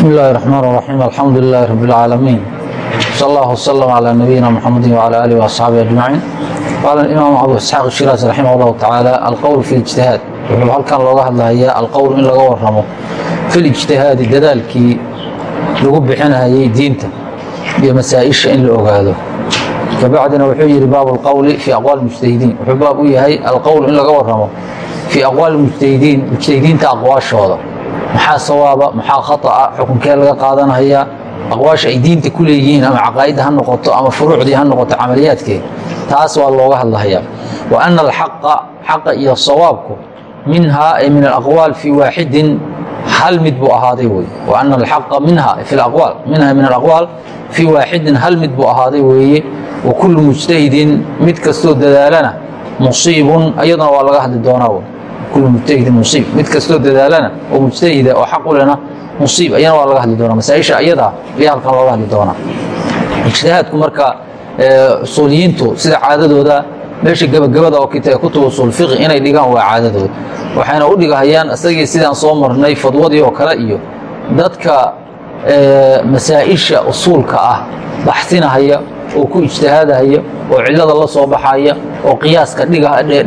بسم الله الرحمن الرحيم الحمد لله رب العالمين صلى الله وسلم على نبينا محمد وعلى آله وأصحابه أجمعين قال الإمام أبو إسحاق الشيرازي رحمه الله تعالى القول في الاجتهاد wuxuu halkan looga hadlahayaa alqowl in laga waramo fi lijtihaadi dadaalkii lagu bixinayay diinta iyo masaa-isha in la ogaado kabacdina wuxuu yihi baab alqowli fi aqwaal mujtahidiin wuxuu baab u yahay alqowl in laga waramo fii aqwaal mujtahidiin mujtahidiinta aqwaashooda maxaa sawaaba maxaa khata'a xukunkee laga qaadanaya aqwaasha ay diinta ku leeyihiin ama caqaa'idda ha noqoto ama furuucdii ha noqoto camaliyaadkeed taas waa looga hadlahayaa. Wa ana alxaqa xaqa iyo sawaabku minhaa ay min alaqwaal fii waaxidin hal mid buu ahaaday wey wa ana alxaqa minha fi minha min alaqwaal fii waaxidin hal mid buu ahaaday weeye. Wa kullu mujtahidin mid kastoo dadaalana musiibun iyaduna waa laga hadli doonaa wey kullu mujtahidin musiib mid kastoo dadaalana oo mujtahida oo xaq u lena musiib ayana waa laga hadli doonaa masaa-isha ayadaa ayaa halkan looga hadli doonaa ijtihaadku marka usuuliyiintu sida caadadooda meesha gebagabada oo kutub usul fiqi inay dhigaan waa caadadooda waxayna u dhigahayaan isagii sidaan soo marnay fadwadii oo kale iyo dadka masaa-isha usuulka ah baxsinahaya oo ku ijtihaadahaya oo cilada la soo baxaya oo qiyaaska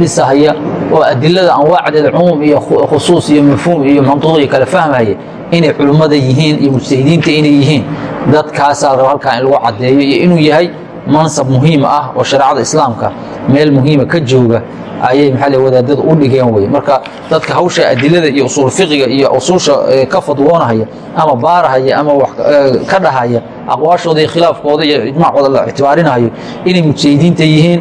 dhisahaya oo adilada anwaacdeeda cumuum iyo khusuus iyo mafhuum iyo mantuuqiyo kale fahmaya inay culimmada yihiin iyo mujtahidiinta inay yihiin. Dadkaasaa raba halkaa in lagu caddeeyo iyo inuu yahay mansab muhiim ah oo shareecada islaamka meel muhiima ka jooga ayay maxaa wadaadada u dhigeen wey marka dadka hawsha adilada iyo usuul fiqiga iyo usuusha ka fadwoonahaya ama baarahaya ama wax ka dhahaya aqwaashooda khilaafkooda iyo ijmaacooda la ictibaarinayo inay mujtahidiinta yihiin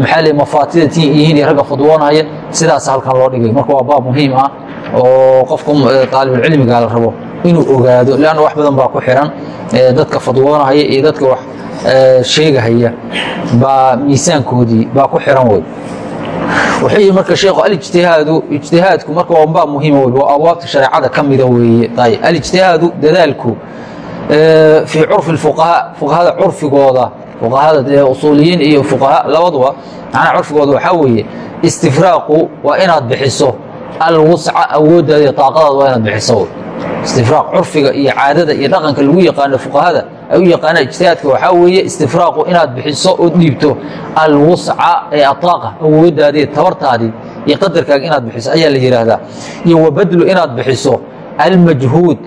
maxaa mafaatida yihiin iyo ragga fadwoonahaya sidaas halkan loo dhigay. Marka waa baab muhiim ah oo qofka aalibulcilmiga la rabo inuu ogaado leanna wax badan baa ku xiran dadka fadwoonahaya iyo dadka wax sheegahaya baa miisaankoodii baa ku xiran wey wuxuu yihi marka sheekhu alijtihaadu ijtihaadku marka waa muhiima wey waa abwaabta shareecada ka mida weeye. Ayb alijtihaadu dadaalku fii curfi fuqahaa fuqahada curfigooda fuqahada dee usuuliyiin iyo fuqaha labaduba macnaha curfigooda waxaa weeye istifraaqu waa inaad bixiso alwusca awooddaada iyo taaqadaada waa inaad bixiso istifraaq curfiga iyo caadada iyo dhaqanka lagu yaqaano fuqahada ay u yaqaanaan ijtihaadka waxaa weeye istifraaqu inaad bixiso oo dhiibto alwusca ee ataaqa awooddaadii tabartaadii iyo qadarkaaga inaad bixiso ayaa la yidhaahdaa iyo wabadlu inaad bixiso almajhuud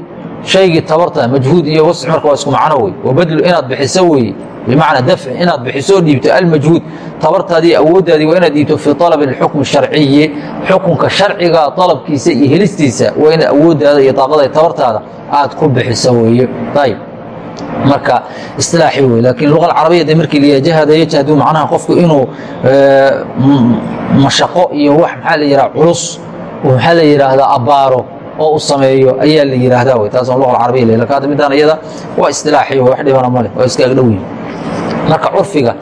shaygii tabarta majhuud iyo wasc marka waa isku macno wey wabadlu inaad bixiso weeye bimacnaa dafci inaad bixiso oo dhiibto almajhuud tabartaadii awooddaadii waa inaad dhiibto fii alabi alxukmi sharciyi xukunka sharciga dalabkiisa iyo helistiisa waa inaad awooddaada iyo daaqada tabartaada aad ku bixiso weeye ayb marka isilaaxi wey laakiin luqa alcarabiya markii la yajahada macnaha qofku inuu mashaqo iyo wax maxaa la yidhaha culus maxaa la yidhaahdaa abbaaro oo u sameeyo ayaa la yidhaahdaa wey taas luqa alcarabiya le laakiin hadda midaan iyada waa istilaaxi wax dhibana male waa iska agdhow yihiin marka curfiga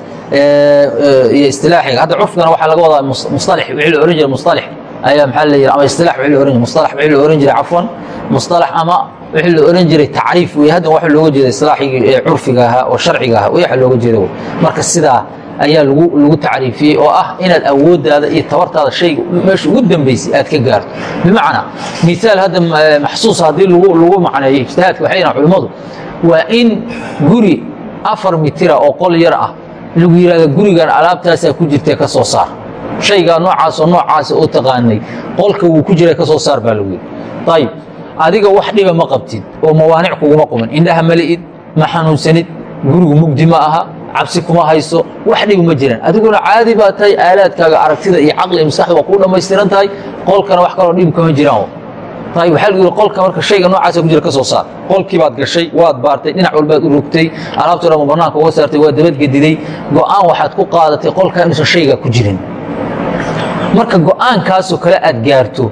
iyo istilaaxiga hadda curfigana waxaa laga wadaa musalax wixii la ohan jiray musalax ayaa maxaa la yidhaha ama istilax wixii la ohan jiray musalax wixii la ohan jiray cafwan. Musalax ama wixii la ohan jiray tacriif wey haddan waxa looga jeeda isilaaxigii ee curfiga ahaa oo sharciga ahaa waxa looga jeeda wey marka sidaa ayaa lagu tacriifiyey oo ah inaad awooddaada iyo tabartaada shayga meesha ugu dambaysay aad ka gaarto. Bimacnaa miaal hadda maxsuus haddii lagu macneeyo ijtihaadka waxay yihahan culimmadu waa in guri afar mitira oo qol yar ah lagu yidhahda gurigan alaabtaasaa ku jirtee ka soo saar. Shaygaa noocaasoo noocaasa oo taqaanay qolka wuu ku jira ka soo saar baa lagu yidhi. Ayib adiga wax dhiba ma qabtid oo mawaanic kuguma quban indhaha mali'id ma xanuunsanid gurigu mugdi ma aha cabsi kuma hayso wax dhiba ma jiraan. Adiguna caadi baa tahay aalaadkaaga aragtida iyo caqli maskaxda waa kuu dhammaystiran tahay qolkana wax kaloo dhib kama jiraan. Ayib waxaa lagu yidhi qolka marka shayga noocaasa ku jira ka soo saar. Qolkii baad gashay waad baartay dhinac walbaad u rogtay alaabto dhan bannaanka uga saartay waa dabadgediday go'aan waxaad ku qaadatay qolka inuusan shaygaa ku jirin. Marka go'aankaasoo kale aad gaarto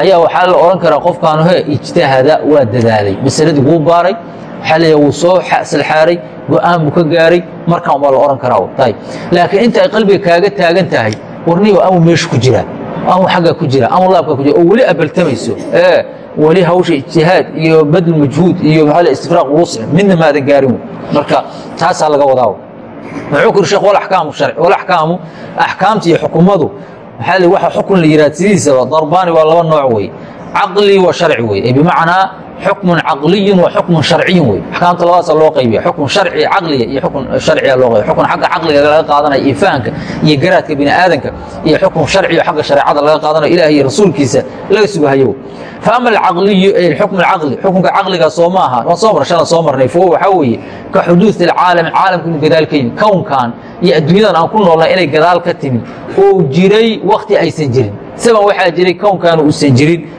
ayaa waxaa la odhan karaa qofkaanu he ijtahada waa dadaalay. Masaladii wuu baaray waxaa leeya wuu soo salxaaray go'aan buu ka gaaray markaan baa la odhan karaa ayb laakiin inta ay qalbiga kaaga taagan tahay warniyo amuu meesha ku jiraa amuu xaggaa ku jira amuu laabkaa ku jira oo weli abaltamayso ee weli hawsha ijtihaad iyo badl majhuud iyo maxaa istifraaq wusc midna maadan gaarin marka taasaa laga wadaa wuxuu ku yiri sheekh wal sharci wal axkaamta iyo xukumadu maxaa waxa xukun la yidhahda sidiisaba darbaani waa laba nooc wey caqli wa sharci wey bimacnaa xukmun caqliyun wa xukmun sharciyun wey axkaamta labadaasa loo qaybiya xukun sharci caqliga iyo xukun sharciga loo qaybiya xukun xagga caqliga laga qaadanaya iyo fahamka iyo garaadka bini aadanka iyo xukun sharciyo xagga shareecada laga qaadanayo ilaah iyo rasuulkiisa laga sugahayo faama alcaqliyu xukm alcaqli xukunka caqliga soo maaha waan soo mar shalan soo marnay. Fo waxaa weeye ka xuduud alcaalami caalamka inuu gadaal ka yimid kownkan iyo adduunyadan aan ku noolnay inay gadaal ka timid oo jiray wakti aysan jirin. Isaban waxaa jiray kownkaanu uusan jirin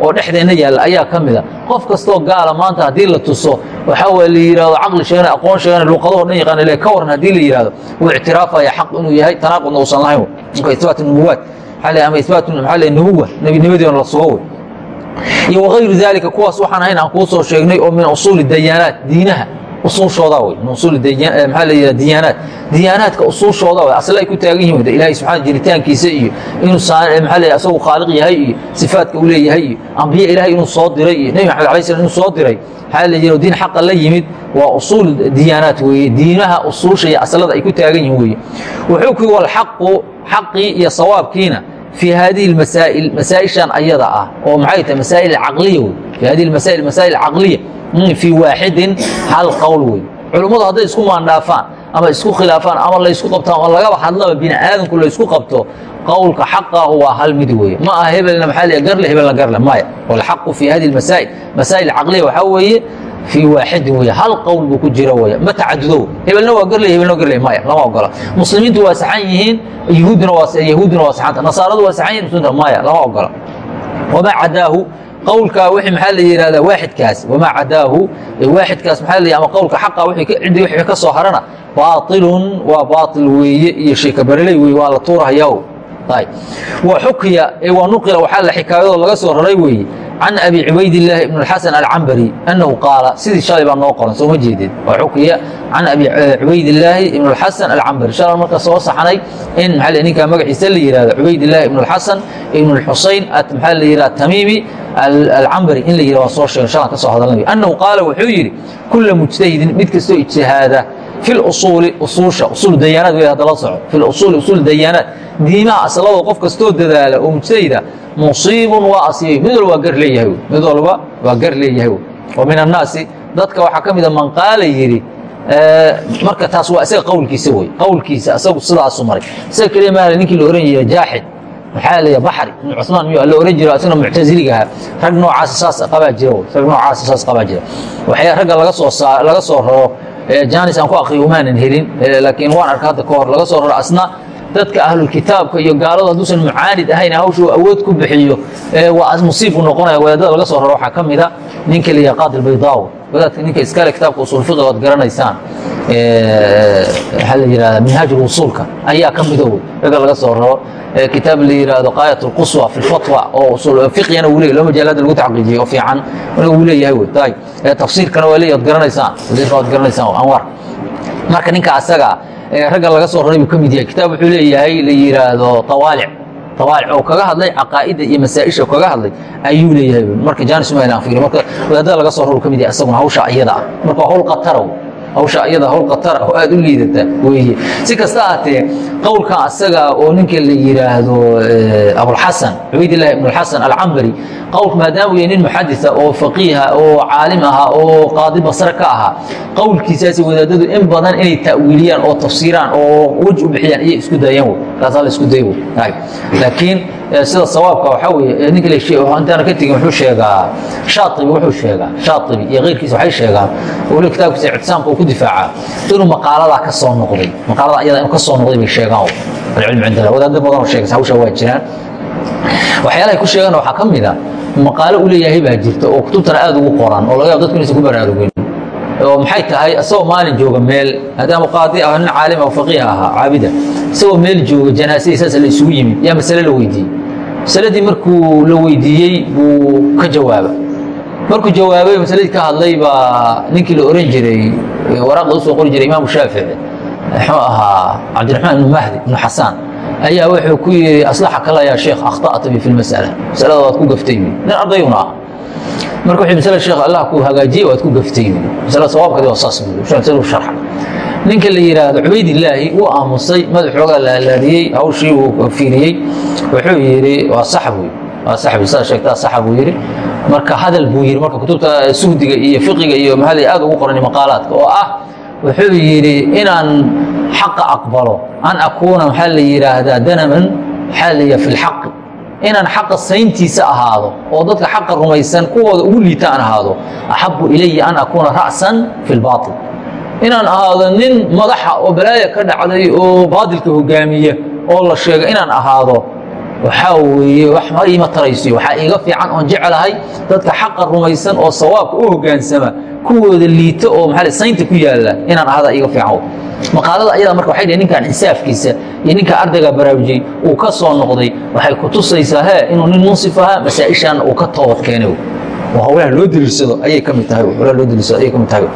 oo dhexdeenna yaalla ayaa ka mida qof kastoo gaala maanta haddii la tuso waxaa la yihahdo caqli sheegana aqoon sheegana luqadahoo dhan yaqaan le ka waran haddii la yihahdo wuu ictiraafaya xaq inuu yahay tanaaqudna uusan lahayn marka isbaat nubuwaat ama isbaat maxaa le nubuwa nebinimadeena la sugo wey iyo wغayru dalika kuwaas waxaan ahayn aan kuu soo sheegnay oo min usuuli dayaanaat diinaha usuushoodaa wey nusuul eh, maxaa la yidhaha diyaanaad. Diyaanaadka usuushoodaa wey asle ay ku taagan yihiin wada ilaahay subxaana jiritaankiisa iyo inuu eh, maxaa la asagu khaaliq yahay iyo sifaadka uu leeyahay iyo ambiya ilahay inuu soo diray iyo nebi maxamed alay slam inuu soo diray. Maxaa la yidhaha diin xaqa la yimid waa usuul diyaanaad weeye. Diinaha usuusha iyo aslada ay ku taagan yihiin weeye. Wuxuuki walxaqu xaqii iyo sawaabkiina fi hadihi masaa'il masaa'ishan ayada ah oo maxay tahay masaa'il caqliya wey fi hadihi masaa'il masaa'il caqliya. Hmm, fii waaxidin hal qowl wey culummadu hadday isku maandhaafaan ama isku khilaafaan ama laysku qabtaan oo lagaba hadlaba biniaadanku laysku qabto qowlka xaqaah waa hal mid weeye ma aha hebelna maxaa l garle hebelna garle maya walxaqu fii hadi masaa'il masaa'il caqliya waxaa weeye fii waaxidin wey hal qowl buu ku jira wey ma tacadudow hebelna waa garle hebelna garle maya lama ogola. Muslimiintu waa saxan yihiin yahuuduna waa saxanta nasaaradu waa saxan yihiin maya lama ogola. Wamaa cadaahu qowlka wixii maxaa la yidhahdaa waaxidkaas wamaa cadaahu waaxidkaas maxaa la ama qowlka xaqa ciddi wixii ka soo harana baatilun waa baatil weeye iyo sheeka bareley weye waa la tuurahayaa. Wa nuqila waxaa la xikaayadoo laga soo raray weeye can abi cubaydilaahi ibn اxasan alcambari annahu qaala sidii shalay baa noo qoran soo ma jeedeen waa xukiya can abi cubaydilaahi ibn اxasan alcambari shalay marka soo saxnay in maa ninkaa magaciisa la yihahdo cubaydilaahi ibn اxasan ibn اxusayn maxaa la yihah tamiimi alcambari in la yihah waa soo sheegen shalan ka soo hadalnay annahu qaala wuxuu yidhi kula mujtahidin mid kastoo ijtihaada fi usuuli usuusha usuul dayaanaad wey hadda la soco. Fi usuuli usuul dayaanaad. Diimaha asladoo qof kastoo dadaala oo mujtahida musiibun waa asiibay mid walba waa gar leeyahay mid walba waa gar leeyahay wa min annaasi dadka waxaa ka mida man qaala yidhi marka taas waa isaga qowlkiisa wey qowlkiisa isagu sidaasu maray. Isaga keliya maala ninkii la ohan yahay jaaxid maxaa leeya baxri ibn cusmaan miyo la ohan jiro isaguna muctaziliga ahaa. Rag noocaasa saas qabaa jira rag noocaasa saas qabaa jira. Ragga laga soo laga soo raro janis aan ku akriyo umaanan helin laakiin waan arka hadda ka hor laga soo raro asna dadka ahlulkitaabka iyo gaaladu hadduusan mucaanid ahayn hawshu awood ku bixiyo waa musiibku noqonaya wadaadada laga soo raro. Waxaa ka mida ninka la qaadi albaydaawi wadaadka ninka iskale kitaabka usul fiqiga ood garanaysaan. Maxaa la yihahda minhaaj usuulka ayaa ka mido wey ragga laga soo raro. Kitaab la yihahdo qaayat اlquswa fi lfatwa oo fiqigana wuu leey loo majaalada lagu tacqiijiyey oo fiican wuu leeyahay wey tafsiirkana waa leeyahy od garanaysaan. Wasiirka od garanaysaan anwar marka ninka asaga ragga laga soo raray buu ka mid yahay. Kitaab wuxuu leeyahay la yihaahdo awaalic awaalic oo kaga hadlay caqaa'idda iyo masaaisha kaga hadlay ayuu leeyahay. Marka janis umaylan fiiri marka wadaadada laga soo raro ka mid yahay asaguna hawsha iyada ah. Marka hawl qatara hawsha iyada hawl qatara oo aad u liidata weeye. Si kasta ahatee qowlka asaga oo ninka la yidhaahdo abulxasan cubaydillahi ibn xasan alcambari qowlka maadaama uu yahay nin muxadisa oo faqiiha oo caalim ahaa oo qaadi basre ka ahaa qowlkiisaasi wadaadadu in badan inay ta'wiiliyaan oo tafsiiraan oo wej u bixiyaan ayay isku dayaan kaasaa la isku day laakiin sida sawaabka waxaa weye ninka intaana ka tegin wuxuu sheegaa shaaibi wuxuu sheegaa shaaibi iyo keyrkiisa waxay sheegaan weli kitaabkiisa ictisaamka uu ku difaacaa inuu maqaaladaa ka soo noqday maqaalada iyada inuu ka soo noqday bay sheegaan alcilmu cindallah wadaado badan oo sheegaysa hawsha waa jiraan. Waxyaalahay ku sheegaan waxaa ka mid a maqaalo uu leeyahay baa jirta oo kutubtana aad ugu qoran oo laga yaabo dadku inaysan ku baraarugin oo maxay tahay isagoo maalin jooga meel maadaama qaadi ah nin caalim oo faqiih ahaa caabida isagoo meel jooga janaasadiis saas la isugu yimid yaa masale la weydiiyey masaladii markuu la weydiiyey buu ka jawaaba markuu jawaabay masaladii ka hadlay baa ninkii la oran jiray waraaqda u soo qori jiray imaamu shaafici muxuu ahaa cabdiraxmaan ibnu mahdi ibnu xasaan ayaa wuxuu ku yidhi aslaxa kala yaa sheekh akhta'ta bi fi lmas'ala masalada waad ku gaftay nin ardayuna ah marka wuxuu masala sheekh allah ku hagaajiyey waad ku gaftay masalada sawaabkeedi waa saas buu sharxa sharxa ninka la yidhaahdo cubaydillaahi wuu aamusay madaxoogaa laalaadiyey hawshii uu fiiriyey. Wuxuu yidhi waa sax buu waa sax buu saa sheegtaa saxa buu yidhi. Marka hadal buu yidhi marka kutubta suhdiga iyo fiqiga iyo maxaa aad ugu qoran maqaalaadka oo ah wuxuu yidhi inaan xaqa aqbalo an akuuna maxaa la yidhaahdaa danaman maxaa la yidhaha fi lxaqi inaan xaqa sayntiisa ahaado oo dadka xaqa rumaysan kuwooda ugu liita aan ahaado axabu ilaya an akuuna ra'san fi lbaail inaan ahaado nin madaxa oo balaaya ka dhacday oo baadilka hogaamiya oo la sheega inaan ahaado. Waxaa weeye wax ma taraysiyo. Waxaa iiga fiican oon jecelahay dadka xaqa rumaysan oo sawaabka u hogaansama kuwooda liita oo maxaa saynta ku yaalla inaan ahada iiga fiican maqaalada ayada marka waxay dhaheen ninkan insaafkiisa iyo ninka ardayga baraarujiyey uu ka soo noqday waxay ku tusaysaa he inuu nin munsif ahaa masaa-ishan uu ka toobad keenay oo hawlaha loo daliilsado ayay ka mid tahay hawlaha loo daliilsado ayay ka mid tahay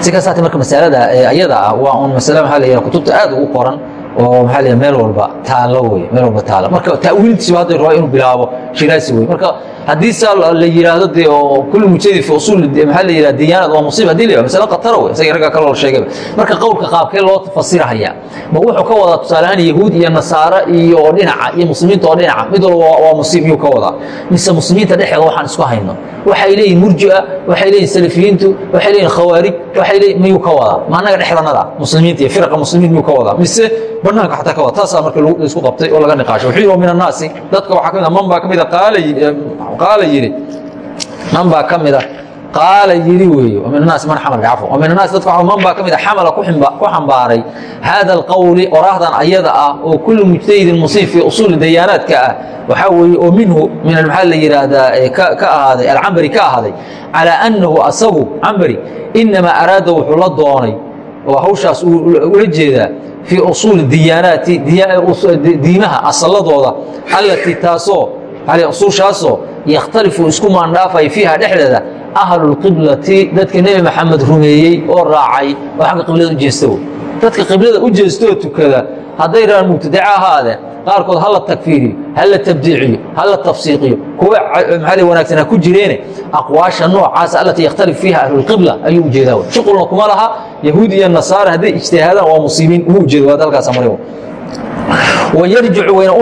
si kasaate marka masalada ayada ah waa un masale maxaa la yidhaha kutubta aad ugu qoran oo maxaa la meel walba taalo wey meel walba taalo. Marka ta'wiiltiiba hadda rabaa inuu bilaabo shiraasi wey marka haddii saa la yidhaahdo dee oo kulli mujtahid fi usuul maxaa la yidhaha diyaanad waa musiiba haddii la yidhaha masale khatara wey isaga ragga kaloo la sheegayba marka qowlka qaabkee loo fasirahayaa ma wuxuu ka wadaa tusaale ahaan yahuud iyo nasaare iyo dhinaca iyo muslimiinta oo dhinaca mid walba waa musiib miyuu ka wadaa. Mise muslimiinta dhexeeda waxaan isku hayno waxay leeyihiin murjia waxay leeyihiin salafiyiintu waxay leeyihiin khawaarij waxay leeyihiin miyuu ka wadaa? Ma annaga dhexdanada muslimiinta iyo firaqa muslimiin miyuu ka wadaa? Mise banaanka xataa ka wada taasaa marka la isku qabtay oo laga niqaashay wuxuu yihi min annaasi dadka waxaa ka mid a man baa ka mid a qaala yidhi man baa ka mid a qaala yidhi weeye min annaasi man xamal cafwa min annaasi dadka man baa ka mid a xamala ku xambaaray haada alqowli oraahdan ayada ah oo kullu mujtahidin musiib fii usuuli dayaanaadka ah. Waxaa weeye oo minhu min maxaa la yidhaahdaa ka ahaaday alcambari ka ahaaday calaa annahu asagu cambari inamaa araada wuxuu la doonay. Oo hawshaas ula jeedaa fii usuuli diyaanaati diimaha asaladooda allatii taasoo usuushaasoo yakhtalifu isku maandhaafaya fiiha dhexdeeda ahlulqiblati dadka nebi maxamed rumeeyey oo raacay oo xagga qiblada u jeesta dadka qiblada u jeestoo tukada hadday raan mubtadaca ahaadeen qaarkood ha la takfiiriyo ha la tabdiiciyo ha la tafsiiqiyo. Kuwa maxaa wanaagsan ha ku jireene aqwaasha noocaasa allatii yakhtalif fiiha ahlulqibla ayuu u jeedaa shuqulna kuma laha yahuud iyo nasaara hadday ijtihaadaan waa musiibiin uma ujeedo waa halkaas maray wayarjicu wayna u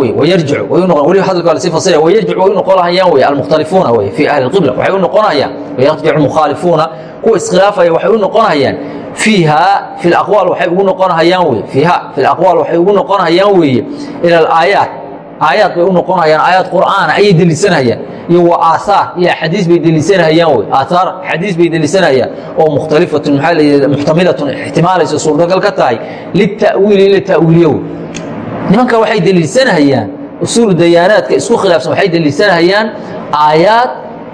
way unoqon weliba hadalka waa la sii fasiraya wayarjicu way u noqonahayaan wey almukhtalifuuna wey fii ahli lqibla waxay u noqonahayaan wayarjicu almukhaalifuuna kuwa iskhilaafaya waxay u noqonahayaan fiiha fi laqwaal waxay ugu noqonahayaan wey fiiha fi laqwaal waxay ugu noqonahayaan weeye ila alaayaat aayaad bay u noqonayaan aayaad qur'aana ayay delisanayaan iyo wa aahaar iyo axaadiis bay delisanayaan wey. Aathaar xadiis bay delisanayaan oo mukhtalifatun maxaa la muxtamilatun ixtimaalayso suurtagal ka tahay lita'wiili ila ta'wiiliyo wey. Nimanka waxay deliisanahayaan usuulu dayaanaadka isku khilaafsan waxay deliisanahayaan aayaad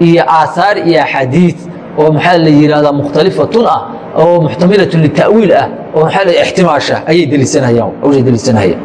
iyo aahaar iyo axaadiis oo maxaa la yidhahdaa mukhtalifatun ah oo muxtamilatun lita'wiil ah oo maxaa la ixtimaasha ayay deliisanayaan awshay deliisanahayaan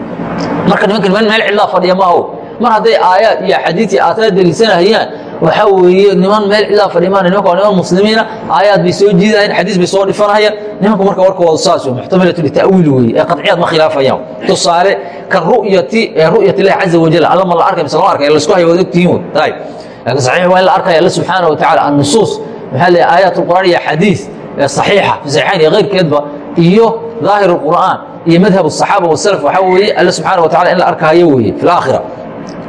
marka nimanka niman meel cidlaa fadhiya maaho mar hadday aayaad iyo axaadiis iyo aahaar deliisanahayaan waxaa weeye niman meel cidlaa fadhiya maana nimanka waa niman muslimiina aayaad bay soo jiidahayaan xadiis bay soo dhifanahayaan nimanku marka warkooda saas muxtamilatu lita'wiil weeye ee qadciyaad ma khilaafayaan. Tusaale ka ru'yati ru'yat illahi caza wajal alla ma la arkay mise lama arkay la isku hayo waad ogtihiin wey laakiin saxiix waa in la arkaya alla subxaana wa tacala annusuus maxaa la aayaat alqur'aan iyo xadiis saxiixa fi saxiixayn iyo keyrkeedba iyo daahir alqur'aan iyo madhab الصaxaaba wasalaf waxaa weeye alla subxaana wa tacala in la arkahayo weeye fi laakhira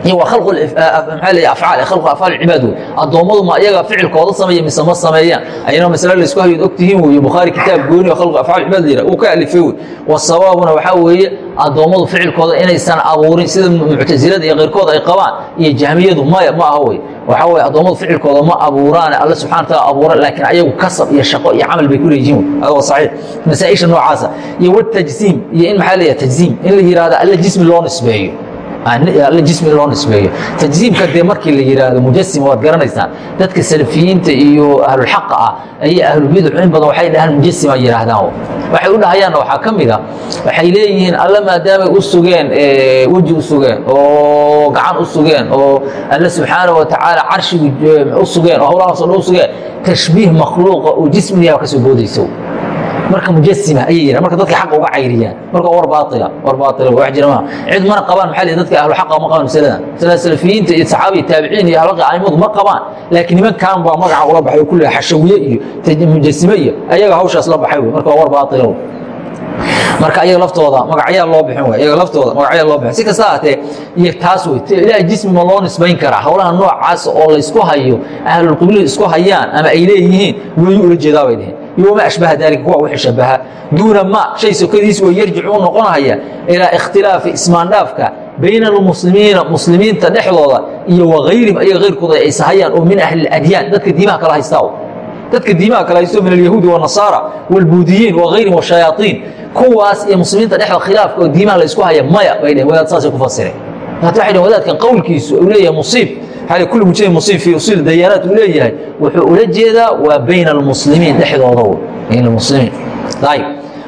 iyo waa maxaa la afcaal khalqu afcaal cibaad wey addoommadu ma iyaga ficilkooda sameeya mise ma sameeyaan. Ayana masale laysku hayood ogtihiin weeye bukhaari kitaab gooni oo khalqu afcaal cibaad yidhaha uu ka alifay wey wasawaabuna waxaa weeye addoommadu ficilkooda inaysan abuurin sida muctasilada iyo keyrkooda ay qabaan iyo jahmiyadu maya ma aha wey. Waxaa weye addoommadu ficilkooda ma abuuraane alle subxana wa taala abuura laakiin ayagu kasab iyo shaqo iyo camal bay ku leeyihiin wey. Adoo saxiix. Masaa-isha noocaasa iyo watajsiim iyo in maxaa leeyahay tajsiim in la yidhahdo alle jismi loo nisbeeyo jismi loo nisbeeyo. Tajsiimka dee markii la yidhaahdo mujasim waad garanaysaan dadka salafiyiinta iyo ahlulxaqa ah iyo ahlulbiduc in badan waxay dhahaan mujasim ay yidhaahdaan waxay u dhahayaanna waxaa ka mid a waxay leeyihiin alle maadaamay u sugeen weji u sugeen oo gacan u sugeen oo alle subxaana wa carshigu u sugeen oo hawlahaasoo dhan u sugeen tashbiih makhluuqa oo jismiyaa ka soo marka mujasima ayay yidhahan marka dadka xaqa uga cayriyaan marka war baatila war baatila wax jira maaha cid mana qabaan maxaa lihi dadka ahlu xaqa ma qabaan masalada. Masalada salafiyiinta iyo saxaaba iyo taabiciin iyo ahlaqi aimadu ma qabaan laakiin nimankan baa magaca ula baxay oo kulli xashawiye iyo mujasime iyo ayaga hawshaas la baxay wey marka waa war baatila marka ayaga laftooda magacyaa loo bixin way ayaga laftooda magacyaa loo bixin. Si kasta ahatee iyo taas wey ilaah jismi ma loo nisbayn karaa. Howlaha noocaas oo laysku hayo ahlulqibladu isku hayaan ama ay leeyihiin weyu ula jeedaa bay dheheen iyo wma ashbaha daalika kuwa wixii shabaha. Duuna ma shay sokadiis way yarjicuu noqonaya ilaa ikhtilaafi ismaandhaafka bayna almuslimiina muslimiinta dhexdooda iyo wahayrihim ayaga hayrkooda ay sahayaan oo min ahli adyaan dadka diimaha kala haystaa dadka diimaha kala haysto min alyahuudi wanasaara walbuudiyiin wahayrihim washayaaiin kuwaas iyo muslimiinta dhexda khilaafka oo diimaha laysku haya maya bay dheen wadaad saasay ku fasireen maata waxay dhhen wadaadkan qowlkiisu uu leeyahay musiib kulli mujtahid musiib fii usuul dayaanaat uu leeyahay wuxuu ula jeedaa waa bayna almuslimiin dhexdooda bayna almuslimiin. Ayib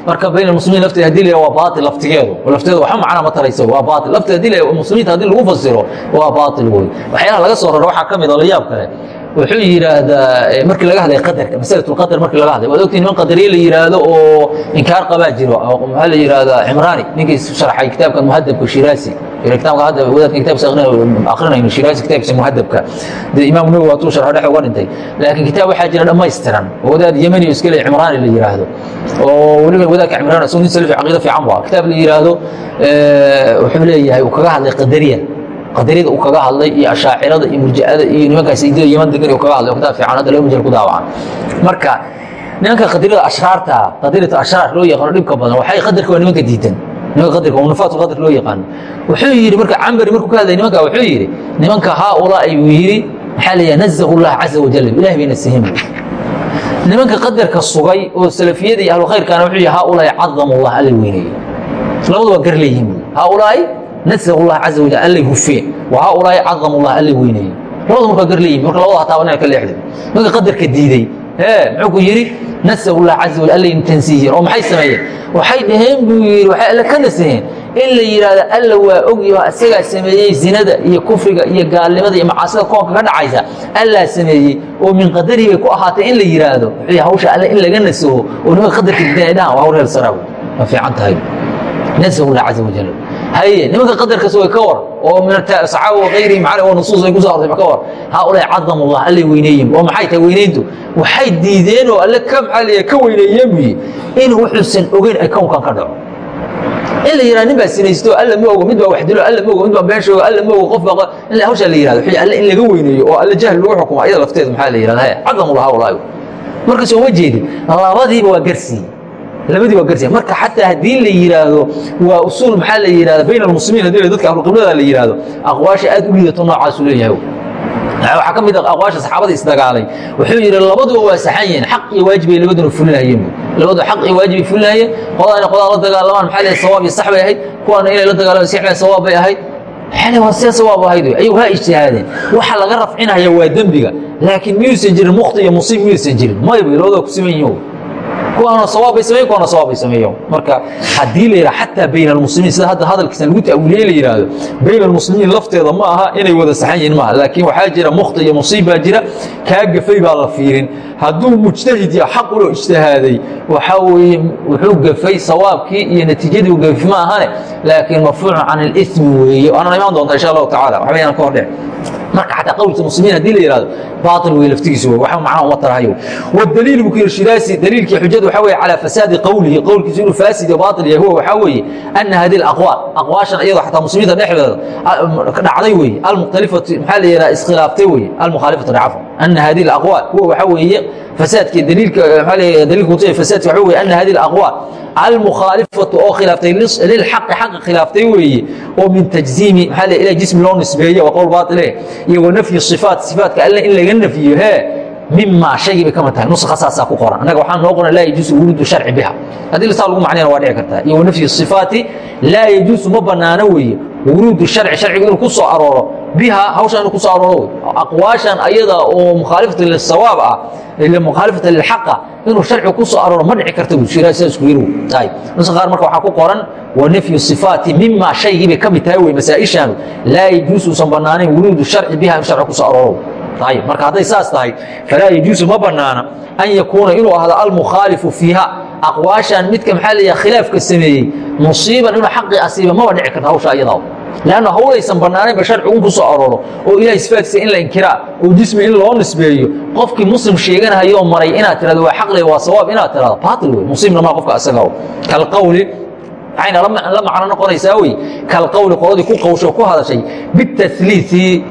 marka bayn almuslimiin lafteeda haddii la waa baatil laftigeedu lafteedu waxba macna ma taraysa waa baatil. Lafteeda haddii la muslimiinta haddii lagu fasiro waa baatil wey waxyaalaha laga soo raro waxaa ka mid oo la yaab kale wuxuu yidhaahdaa markii laga hadlay qadarka masalat lqadar markii laga hadlay waad ogtii niman qadariye la yidhaahdo oo inkaar qabaa jiro maxaa la yidhaahdaa cimraani ninkii sharxay kitaabkan muhadabka shiraasi kitaabka hadda wadaadka kitaabkiisa akrinayno shiraasi kitaabkiisa muhadabka dee imaam nawowi waatuu sharxo dhex uga dhintay. Laakiin kitaab waxaa jira dhammaystiran oo wadaad yemani oo iska le cimraani la yidhaahdo oo weliba wadaadka cimraan isagoo nin salafi caqiida fiican bu kitaab la yidhaahdo wuxuu leeyahay uu kaga hadlay qadariya qadariyada uu kaga hadlay iyo ashaacirada iyo murjiada iyo nimankaas nimanka qadariyada ashraarta qadariyatu ashraar loo yaqaano dhibka badan waxay qadarka waa nimanka diidan. Loo yaqaano wuxuu yidhi marka cambari markuu ka hadlay nimanka wuxuu yidhi nimanka haaulaa ayuu yidhi maxaa la nazahu llah caza wajal ilahi bay nasihin nimanka qadarka sugay oo salafiyada iyo wuxuu yidhi haaulaahi cadamu llah alla weyneeyey. Labadu gar leeyihiin haaulaahi nasahu llah caza wajal allay hufeen wa haaulaahi cadamu llah allay weyneeyey labadu markaa gar leeyihiin marka labada hataaba inay ka leexday nimanka qadarka diiday muxuu ku yidhi nasahu llah caza wajal allay tansiihiyeen oo maxay sameeyeen waxay dhaheen buu yidhi waxay alle ka nasaheen in la yidhaahdo alla waa ogyaho isagaa sameeyey zinada iyo kufriga iyo gaalnimada iyo macaasida koonka ka dhacaysa allaa sameeyey oo min qadarihi bay ku ahaatay in la yidhaahdo hawsha alle in laga nasaho oo nimanka qadarka diidan ay dhahan waa hawl reer saraawi waa fiican tahay nasahu llah caza wajal haye nimanka qadarkaas way ka war oo min saxaaba wakayrihim cali oo nusuus ay ku soo artay ka war. Haaulaahi cadam allah allay weyneeyin oo maxay tahay weyneyntu? Waxay diideen oo alle ka maxaa la ka weyneeyeen buyi in wuxuusan ogeyn ay kownkan ka dhaco. In la yidhahdo nin baa sinaysto alla ma ogo mid baa wax dilo alla ma ogo mid baa been sheego alla ma ogo qof baa in hawshaa la yihahdo alle in laga weyneeyo oo alle jahli lagu xukumo ayada lafteeda maxaa la yihahda haya cadam allah haaulaahi marka soo ma jeedin labadiiba waa garsii labadii waa garsiya marka xataa haddii la yidhaahdo waa usuul maxaa la yidhahda bayn almuslimiin haddii dadka ahluqiblada la yidhaahdo aqwaasha aad u liidato noocaasu leeyahay. Waxaa ka mid a aqwaasha saxaabada isdagaalay. Wuxuu yidhi labaduba waa saxan yihiin. Xaq iyo waajib ay labaduna fulinahayeen labadu xaq iyo waajib ay fulinahayeen qodana qodaa la dagaalamaan maxaa leeyahay sawaab iyo sax bay ahayd. Kuwana inay la dagaalamaan six bay sawaab bay ahayd. Waa see sawaab ahayd ayagu ha ijtihaadeen. Waxa laga rafcinaya waa dembiga. Laakiin miyuusan jirin mukhti iyo musiib miyuusan jirin mayba labadua ku siman yihiin kuwaana sawaab bay sameeyen kuwana sawaab bay sameeyen marka haddii la yidhaha xataa bayna almuslimiin sida hadda hadalkiisa lagu ta'wiiliyey la yidhaahdo bayna almuslimiin lafteeda ma aha inay wada saxan yihiin maaha. Laakiin waxaa jira mukhti iyo musiib baa jira kaa gafay baa la fiirin. Hadduu mujtahid ya xaq ulo ijtihaaday waxaa weeye wuxuu gafay sawaabkii iyo natiijadii u gafi ma ahane. Laakiin marfuucun can اlismi weeye. Waana imaan doonta insha allahu tacala waxba yaan ka hor dhec marka xataa qowlka muslimiin haddii la yihahdo baail wey laftigiisu wey waxba macnaha uma tarahayo. Wadaliil buu ku yidhi shiraasi daliilkii xujadu waxaa weeye calaa fasaadi qowlihi qowlkiisu inuu faasid iyo baatil yahay huwa waxaa weeye ana hadihi alaqwaal aqwaashan iyadoo xataa muslimiinta dhexdeeda dhacday weeye almukhtalifatu maxaa la yidhaha iskhilaaftay weeye almukhaalifatu cafwan ana hadihi alaqwaal huwa waxaa weeye fasaadkii daliilka maxaa la yidhaha daliilka kutuya fasaadki waxaa weeye ana hadihi alaqwaal almukhaalifatu oo khilaaftay lilxaqi xaqa khilaaftay weeye oo min tajziimi maxaa la ila jismi loo nisbeeye waa qowl baatile iyo wa nafyi sifaat sifaatka alle in laga nafyiyo hee mimaa shaygii bay ka mid tahay nuskha saasaa ku qoran annaga waxaa noo qoran laa yajuusu wuruudu sharci biha haddii saa lagu macnayna waa dhici kartaa iyo wa nafyi sifaati laa yajuusu ma banaano weeye wuruudu sharci sharcigu inuu ku soo arooro biha hawshaan inuu ku soo arooro aqwaashan ayada oo mukhaalifata lisawaab ah mukhaalifata lilxaqa inuu sharcigu ku soo arooro ma dhici karta buu shiraa sidaas ku yiri ayib nuska qaar marka waxaa ku qoran wa nafyu sifaati mima shaygii bay ka mid tahay wey masaa-ishaanu laa yajuusu usan banaanayn wuruudu sharci biha in sharci ku soo arooro. Ayib marka hadday saas tahay falaa yajuusu ma bannaana an yakuuna inuu ahdo almukhaalifu fiiha aqwaashan midka maxaa leeyaha khilaafka sameeyey musiiban inuu xaqii asiiba maba dhici karta hawsha iyadaaba lanna hawlaysan bannaanaynba sharcigun ku soo arooro oo ilahay sifaadkiisa in la inkiraa oo jismi in loo nisbeeyo qofkii muslim sheeganahayoo maray inaad tirado waa xaqle waa sawaab inaad tirado baatil wey muslimna maa qofka asaga kalqawli waxayna la macno noqonaysaa wey kalqawli qoladii ku qawsho ku hadashay bitaliii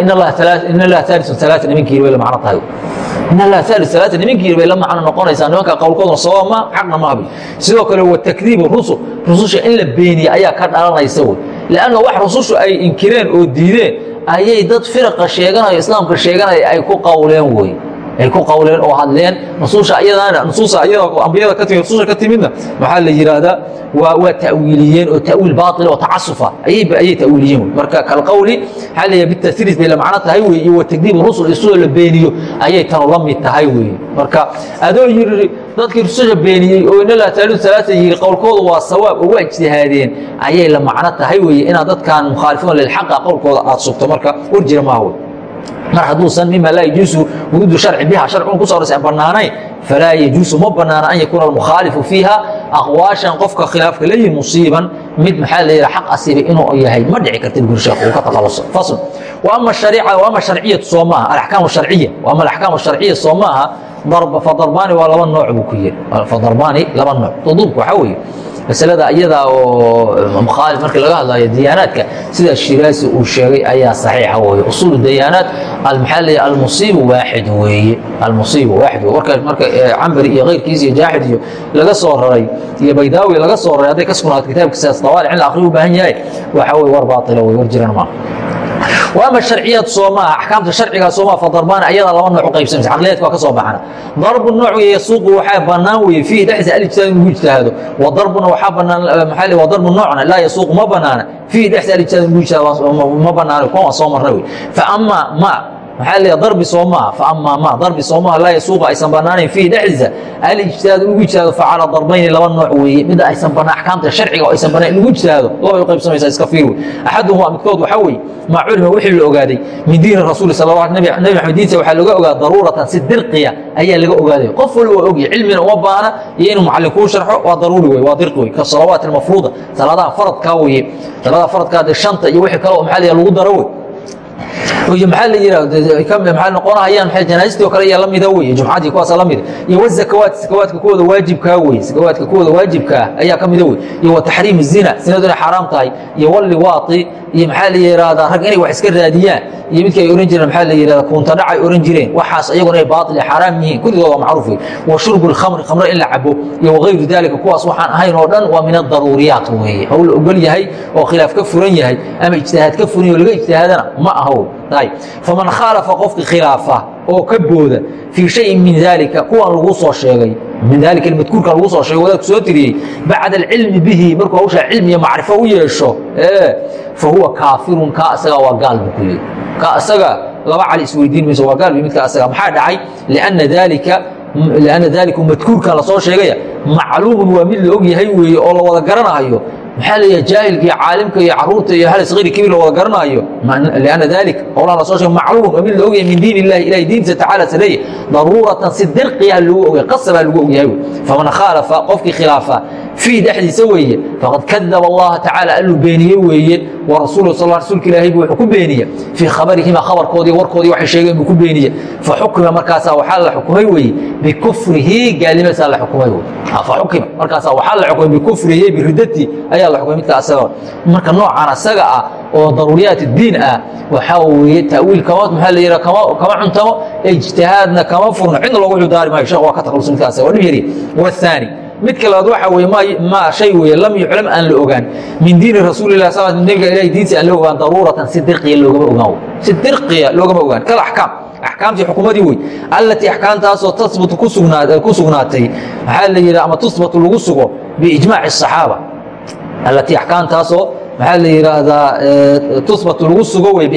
in allaha aaliu alaaa nimankii bay lanna wax rusushu ay inkireen oo diideen ayay dad firaqa sheeganaya islaamka sheeganaya ay ku qawleen wey ay ku qawleen oo hadleen nusuusha iyadana nusuusa iyada ambiyada ka timid nusuusha ka timidna maxaa la yidhaahdaa waa waa ta'wiiliyeen oo ta'wiil baatil oo tacasufa ayay ayay ta'wiiliyeen marka kal maxaa leeyahay bitasriis bay la macno tahay wey iyo wa takdiib rusul isoo la beeniyo ayay tanu la mid tahay wey marka adoo yiri dadkii rususha beeniyey oo ina laa taalun salaasa yiri qowlkooda waa sawaab oo waa ijtihaadeen ayay la macno tahay weye inaad dadkan mukhaalifuuna lilxaqa qowlkooda aad sugto. Marka war jira maaha wey mar hadduusan mima laa yajuusu wuruudu sharci biha sharcigun ku so oraysa bannaanayn falaa yajuusu ma bannaana an yakuuna almukhaalifu fiiha aqwaashan qofka khilaafka leeyihi musiiban mid maxaa la yidhaha xaq asiibay inuu yahay ma dhici karta uu ka takhaluso fasl ama ama harciyatu soo maaha aakaam harciya ama aakaam harciya soo maaha fadarbani waa laba nooc buu ku yiri fadarbani laba nooc duduubka waxaa weeye masalada iyadaa oo mukhaalif markii laga hadlayo diyaanaadka sidaa shiraasi uu sheegay ayaa saxiixa weeye usuulu diyaanaad almaxaa la almusiibu waaxid weeye almusiibu waaxid weye warka marka cambari iyo kayrkiis iyo jaaxid iyo laga soo raray iyo baydaawi laga soo raray hadday ka sugnaado kitaabkiisaas tawaalic in la akriyu u baahan yahay waxa weye war baatila weye war jiran maaha ama harciyaad soomaaha axkaamta harciga sooma fadarbaan ayadaa laba nooc qaybsamaysa caqliyaadka waa ka soo baxana darbu nooc yasuuqu waxaa bannaan weye fiihi dhexdiisa alijtihaad in lagu ijtihaado wa darbuna waxaa bannaan maxaa waa darbu noocna laa yasuuqu ma bannaana. Fiihi dhexdiisa alijtihaad in ijtihaado ma bannaana kuwan soo marra wey fa amaa ma maxaa leeya darbi soo maaha faama ma darbi soo maaha laa yasuuqa aysan bannaanayn fiihi dhexdiisa alijtihaad in lagu ijtihaado facala darbayni laba nooc weeye. Mida aysan bannaan axkaamta sharciga oo aysan bannayn in lagu ijtihaado labay u qaybsamaysaa iska fiir wey axaduhuma midkood waxaa weeye maa culima wixii la ogaaday min diini rasuuli sal nabi maxamed diinta waxaa laga ogaada daruuratan si dirqiya ayaa laga ogaaday. Qof wali waa ogyahay cilmina uma baana iyo inuu macallin kuu sharxo waa daruuri wey waa dirqi wey ka salawaat almafruuda salaadaha faradkaa weye salaadaha faradkaa dee shanta iyo wixii kale oo maxaa la lagu daro wey iyo maxaa la yidhahda maxaa noqonahayaan? Maxay janaastii oo kale ayaa la mida wey jumcadii kuwaasa la mida iyo wazakawaat sakawaadka kuwooda waajibkaa wey sakawaadka kuwooda waajibkaa ayaa ka mida wey iyo wa taxriim zina zinadu inay xaaraam tahay. Iyo walliwaati iyo maxaa la yidhahdaa rag inay wax iska raadiyaan. Iyo midka ay ohan jireen maxaa la yidhahda kuuntadhac ay ohan jireen. Waxaas iyaguna ay baatil xaaraam yihiin. Kulligood waa macruuf wey wa shurbu lkhamri khamre in la cabo. Iyo wagayru dalika kuwaas waxaan ahayn oo dhan waa min adaruuriyaat weeye. Hawl ogol yahay oo khilaaf ka furan yahay ama ijtihaad ka furan yahay oo laga ijtihaadana ma aha wey faman khaalafa qofki khilaafa oo ka booda fii shayin min dalika kuwan lagu soo sheegay min dalika madkuurkan lagu soo sheegay wadaadku soo tiriyey bacda alcilmi bihi markuu hawshaa cilmi iyo macrifo u yeesho fa huwa kaafirun kaa isaga waa gaal buu ku yidhi. Kaa isaga laba cali isweydiin mayso waa gaal bi midka isaga maxaa dhacay? Lianna dalika lianna dalika madkuurkan la soo sheegaya macluumun waa mid la og yahay weeye oo la wada garanayo maxaa leeyahay jaahilka iyo caalimka iyo carruurta iyo hal sqiri kibir la wada garanaayo? Lianna dalik howlaha la soo sheego macluumun waa mid la ogyahay min diin illahi ilahay diintiisa tacaala sareeye daruuratan si dirqiya lagu ogyahay qasabaa lagu ogyahay. Faman khaalafa qofkii khilaafa fii dhexdiisa weeye faqad kadaba allaha tacaala alluu beeniyey weeye wa rasuulu sal rasuulka ilaahay buu wuxuu ku beeniye fii khabarihima khabarkoodii warkoodii waxay sheegeen buu ku beeniye fa xukima markaasaa waxaa la xukumay weeye bikufrihi gaalnimadaasaa la xukumay wey fa xukima markaasaa waxaa la xukumay bikufrihi biridati ayaa la xukumay midka asaga marka noocan asaga ah oo daruuriyaat diin ah waxaa weeye ta'wiil kama maxaa la yidhaha kama kama cuntamo ijtihaadna kama furno cidna loogu cudaari maayo sheekh waa ka takhalusa midka asaga waa dhib yari wathani midka labaad waxa weye ma shay weye lam yuclam aan la ogaan min diini rasuulilah sal nebiga ilahay diinta aan la ogaan daruuratan si dirqiya loogama ogaan si dirqiya loogama ogaan kal axkaam axkaamtii xukumadii wey allatii axkaamtaasoo tasbutu ku sugnaatay maxaa la yidhaha ama tusbatu lagu sugo biijmaaci الصaxaaba allatii axkaamtaasoo maxaa la yidhaahdaa tusbatu lagu sugo wey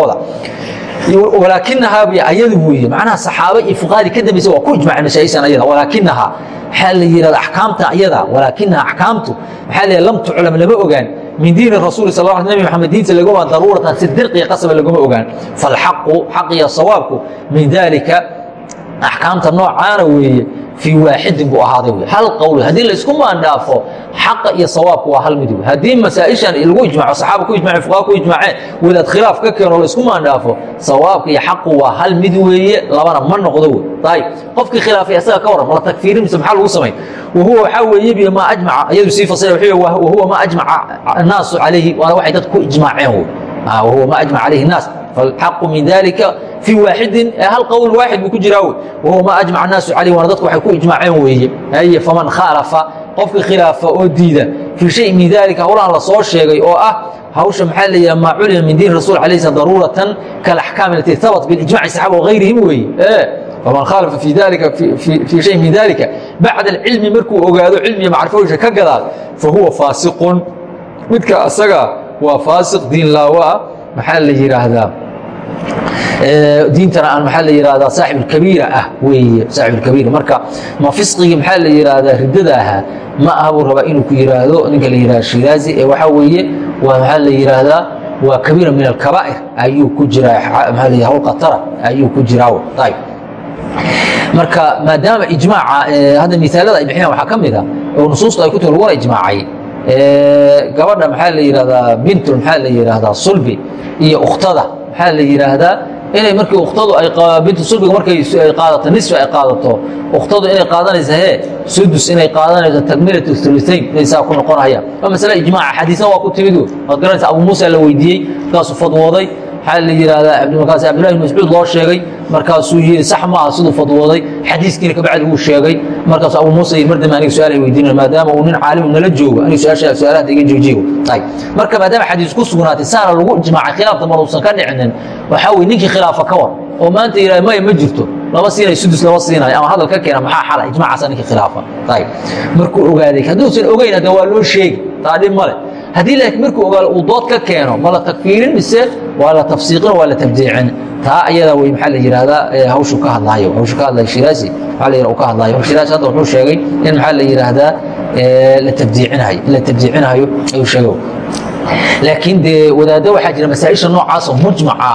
wada walaakinahaa ayadu weeye macnaha saxaaba iyo fuqahadii ka dambaysa waa ku ijmaceen mashaaisan ayada walaakinahaa waxaa la yidhahda axkaamta ayada walaakinahaa axkaamtu maxaa la lam tuclam lama ogaan. Min diin rasuuli sal l nbi maxamed diinta laguma daruuratan si dirqiya qasaba laguma ogaan. Falxaqu xaq iyo sawaabku min daalika axkaamta noocaana weeye fii waaxidin buu ahaaday w hal qowl haddii laysku maandhaafo xaqa iyo sawaabku waa hal mid w haddii masaaishan lagu ijmaco saxaaba ku ijmaceen fuqaha ku ijmaceen wadaad khilaaf ka keeno laysku maandhaafo sawaabka iyo xaqu waa hal mid weeye labana ma noqdo wey ayib qofkii khilaafay asaga ka waran mala takfiirin mise maxaa lagu samay wahuwa waxaa weeye biyo maa ajmaca iyadu sii fasira wahuwa maa ajmaca annaasu calayhi waana waxay dad ku ijmaaceen wey wahuwa maa ajmaca calayhi الnaas alxaqu min dalika fii waaxidin hal qowl waaxid buu ku jiraa wey wahuwa maa ajmac annaasu calayh waana dadku waxay ku ijmaaceen weeye haye faman khaalafa qofka khilaafa oo diida fii shay min daalika howlahan la soo sheegay oo ah hawsha maxaa la yidhaha maa culima min diin rasul alay slam daruuratan kalaxkaam alati habat bilijmaci saxaaba wahayrihim weeye faman khaalafa fii dalika fii shay min dalika bacda alcilmi markuu ogaado cilmiga macrifooyisha ka gadaal fa huwa faasiqun midka asaga waa faasiq diin laawaa maxaa la yidhaahdaa diintana aan maxaa la yidhahdaa saaxib alkabiira ah weeye saaxib alkabiira marka ma fisqigii maxaa la yidhahdaa riddada ahaa ma aha buu rabaa inuu ku yidhaahdo ninka la yidhahda shiraazi ee waxaa weeye waa maxaa la yidhaahdaa waa kabiira min alkabaa'ir. Ayuu ku jiraa hawl qatara. Ayuu ku jiraa ayib marka maadaama ijmaaca hadda misaalada ay bixiyaan waxaa ka mid a oo nusuusta ay ku tiri laguna ijmaacay gabadha maxaa la yidhahdaa bintul maxaa la yidhahdaa sulbi iyo ukhtada maxaa la yidhaahdaa inay markii ukhtadu bintu sulbiga markay ay qaadato nisfi ay qaadato ukhtadu inay qaadanaysa hee sudus inay qaadanayso takmilatu thuluthayn inay saa ku noqonayaan. Waa masale ijmaaca xadiisna waa ku timid waad garanaysa abu muusa la weydiiyey markaasuu fadwooday maxaa la yidhahdaa markaas cabdullahi bin mascuud loo sheegay markaasuu yidhi sax ma aha siduu fadwooday xadiiskiina kabacdi uu sheegay. Markaasuu abu muusa yidhi mar dambe aniga su'aal ay weydiinaya maadaama uu nin caalim nala joogo. Aniga su'aasha su'aalaha iga joojiyo. Ayib marka maadaama xadiis ku sugnaatay saana lagu ijmaacay khilaaf damban uusan ka dhicinin waxaa weye ninkii khilaafa ka war. Oo maanta yidhahda maya ma jirto. Lama siinayo sudus lama siinayo ama hadal ka keena maxaa xala ijmaacaasa ninkii khilaafa. Ayib markuu ogaaday hadduusan ogeyn hadda waa loo sheegi taa dhib male haddii laakiin markuu ogaado uu dood ka keeno ma la takfiirin mise waa la tafsiiqin waa la tabdiicin. Taa ayada wey maxaa la yidhahdaa hawshu ka hadlaayo hawshu ka hadlayo shiraasi maxaa la yidhahda uu ka hadlaayo? Shiraasi hadda wuxuu sheegay in maxaa la yidhaahdaa la tabdiicinayo la tabdiicinayo ayuu sheegay. Laakiin dee wadaaddo waxaa jira masaa-isha noocaasoo mujmaca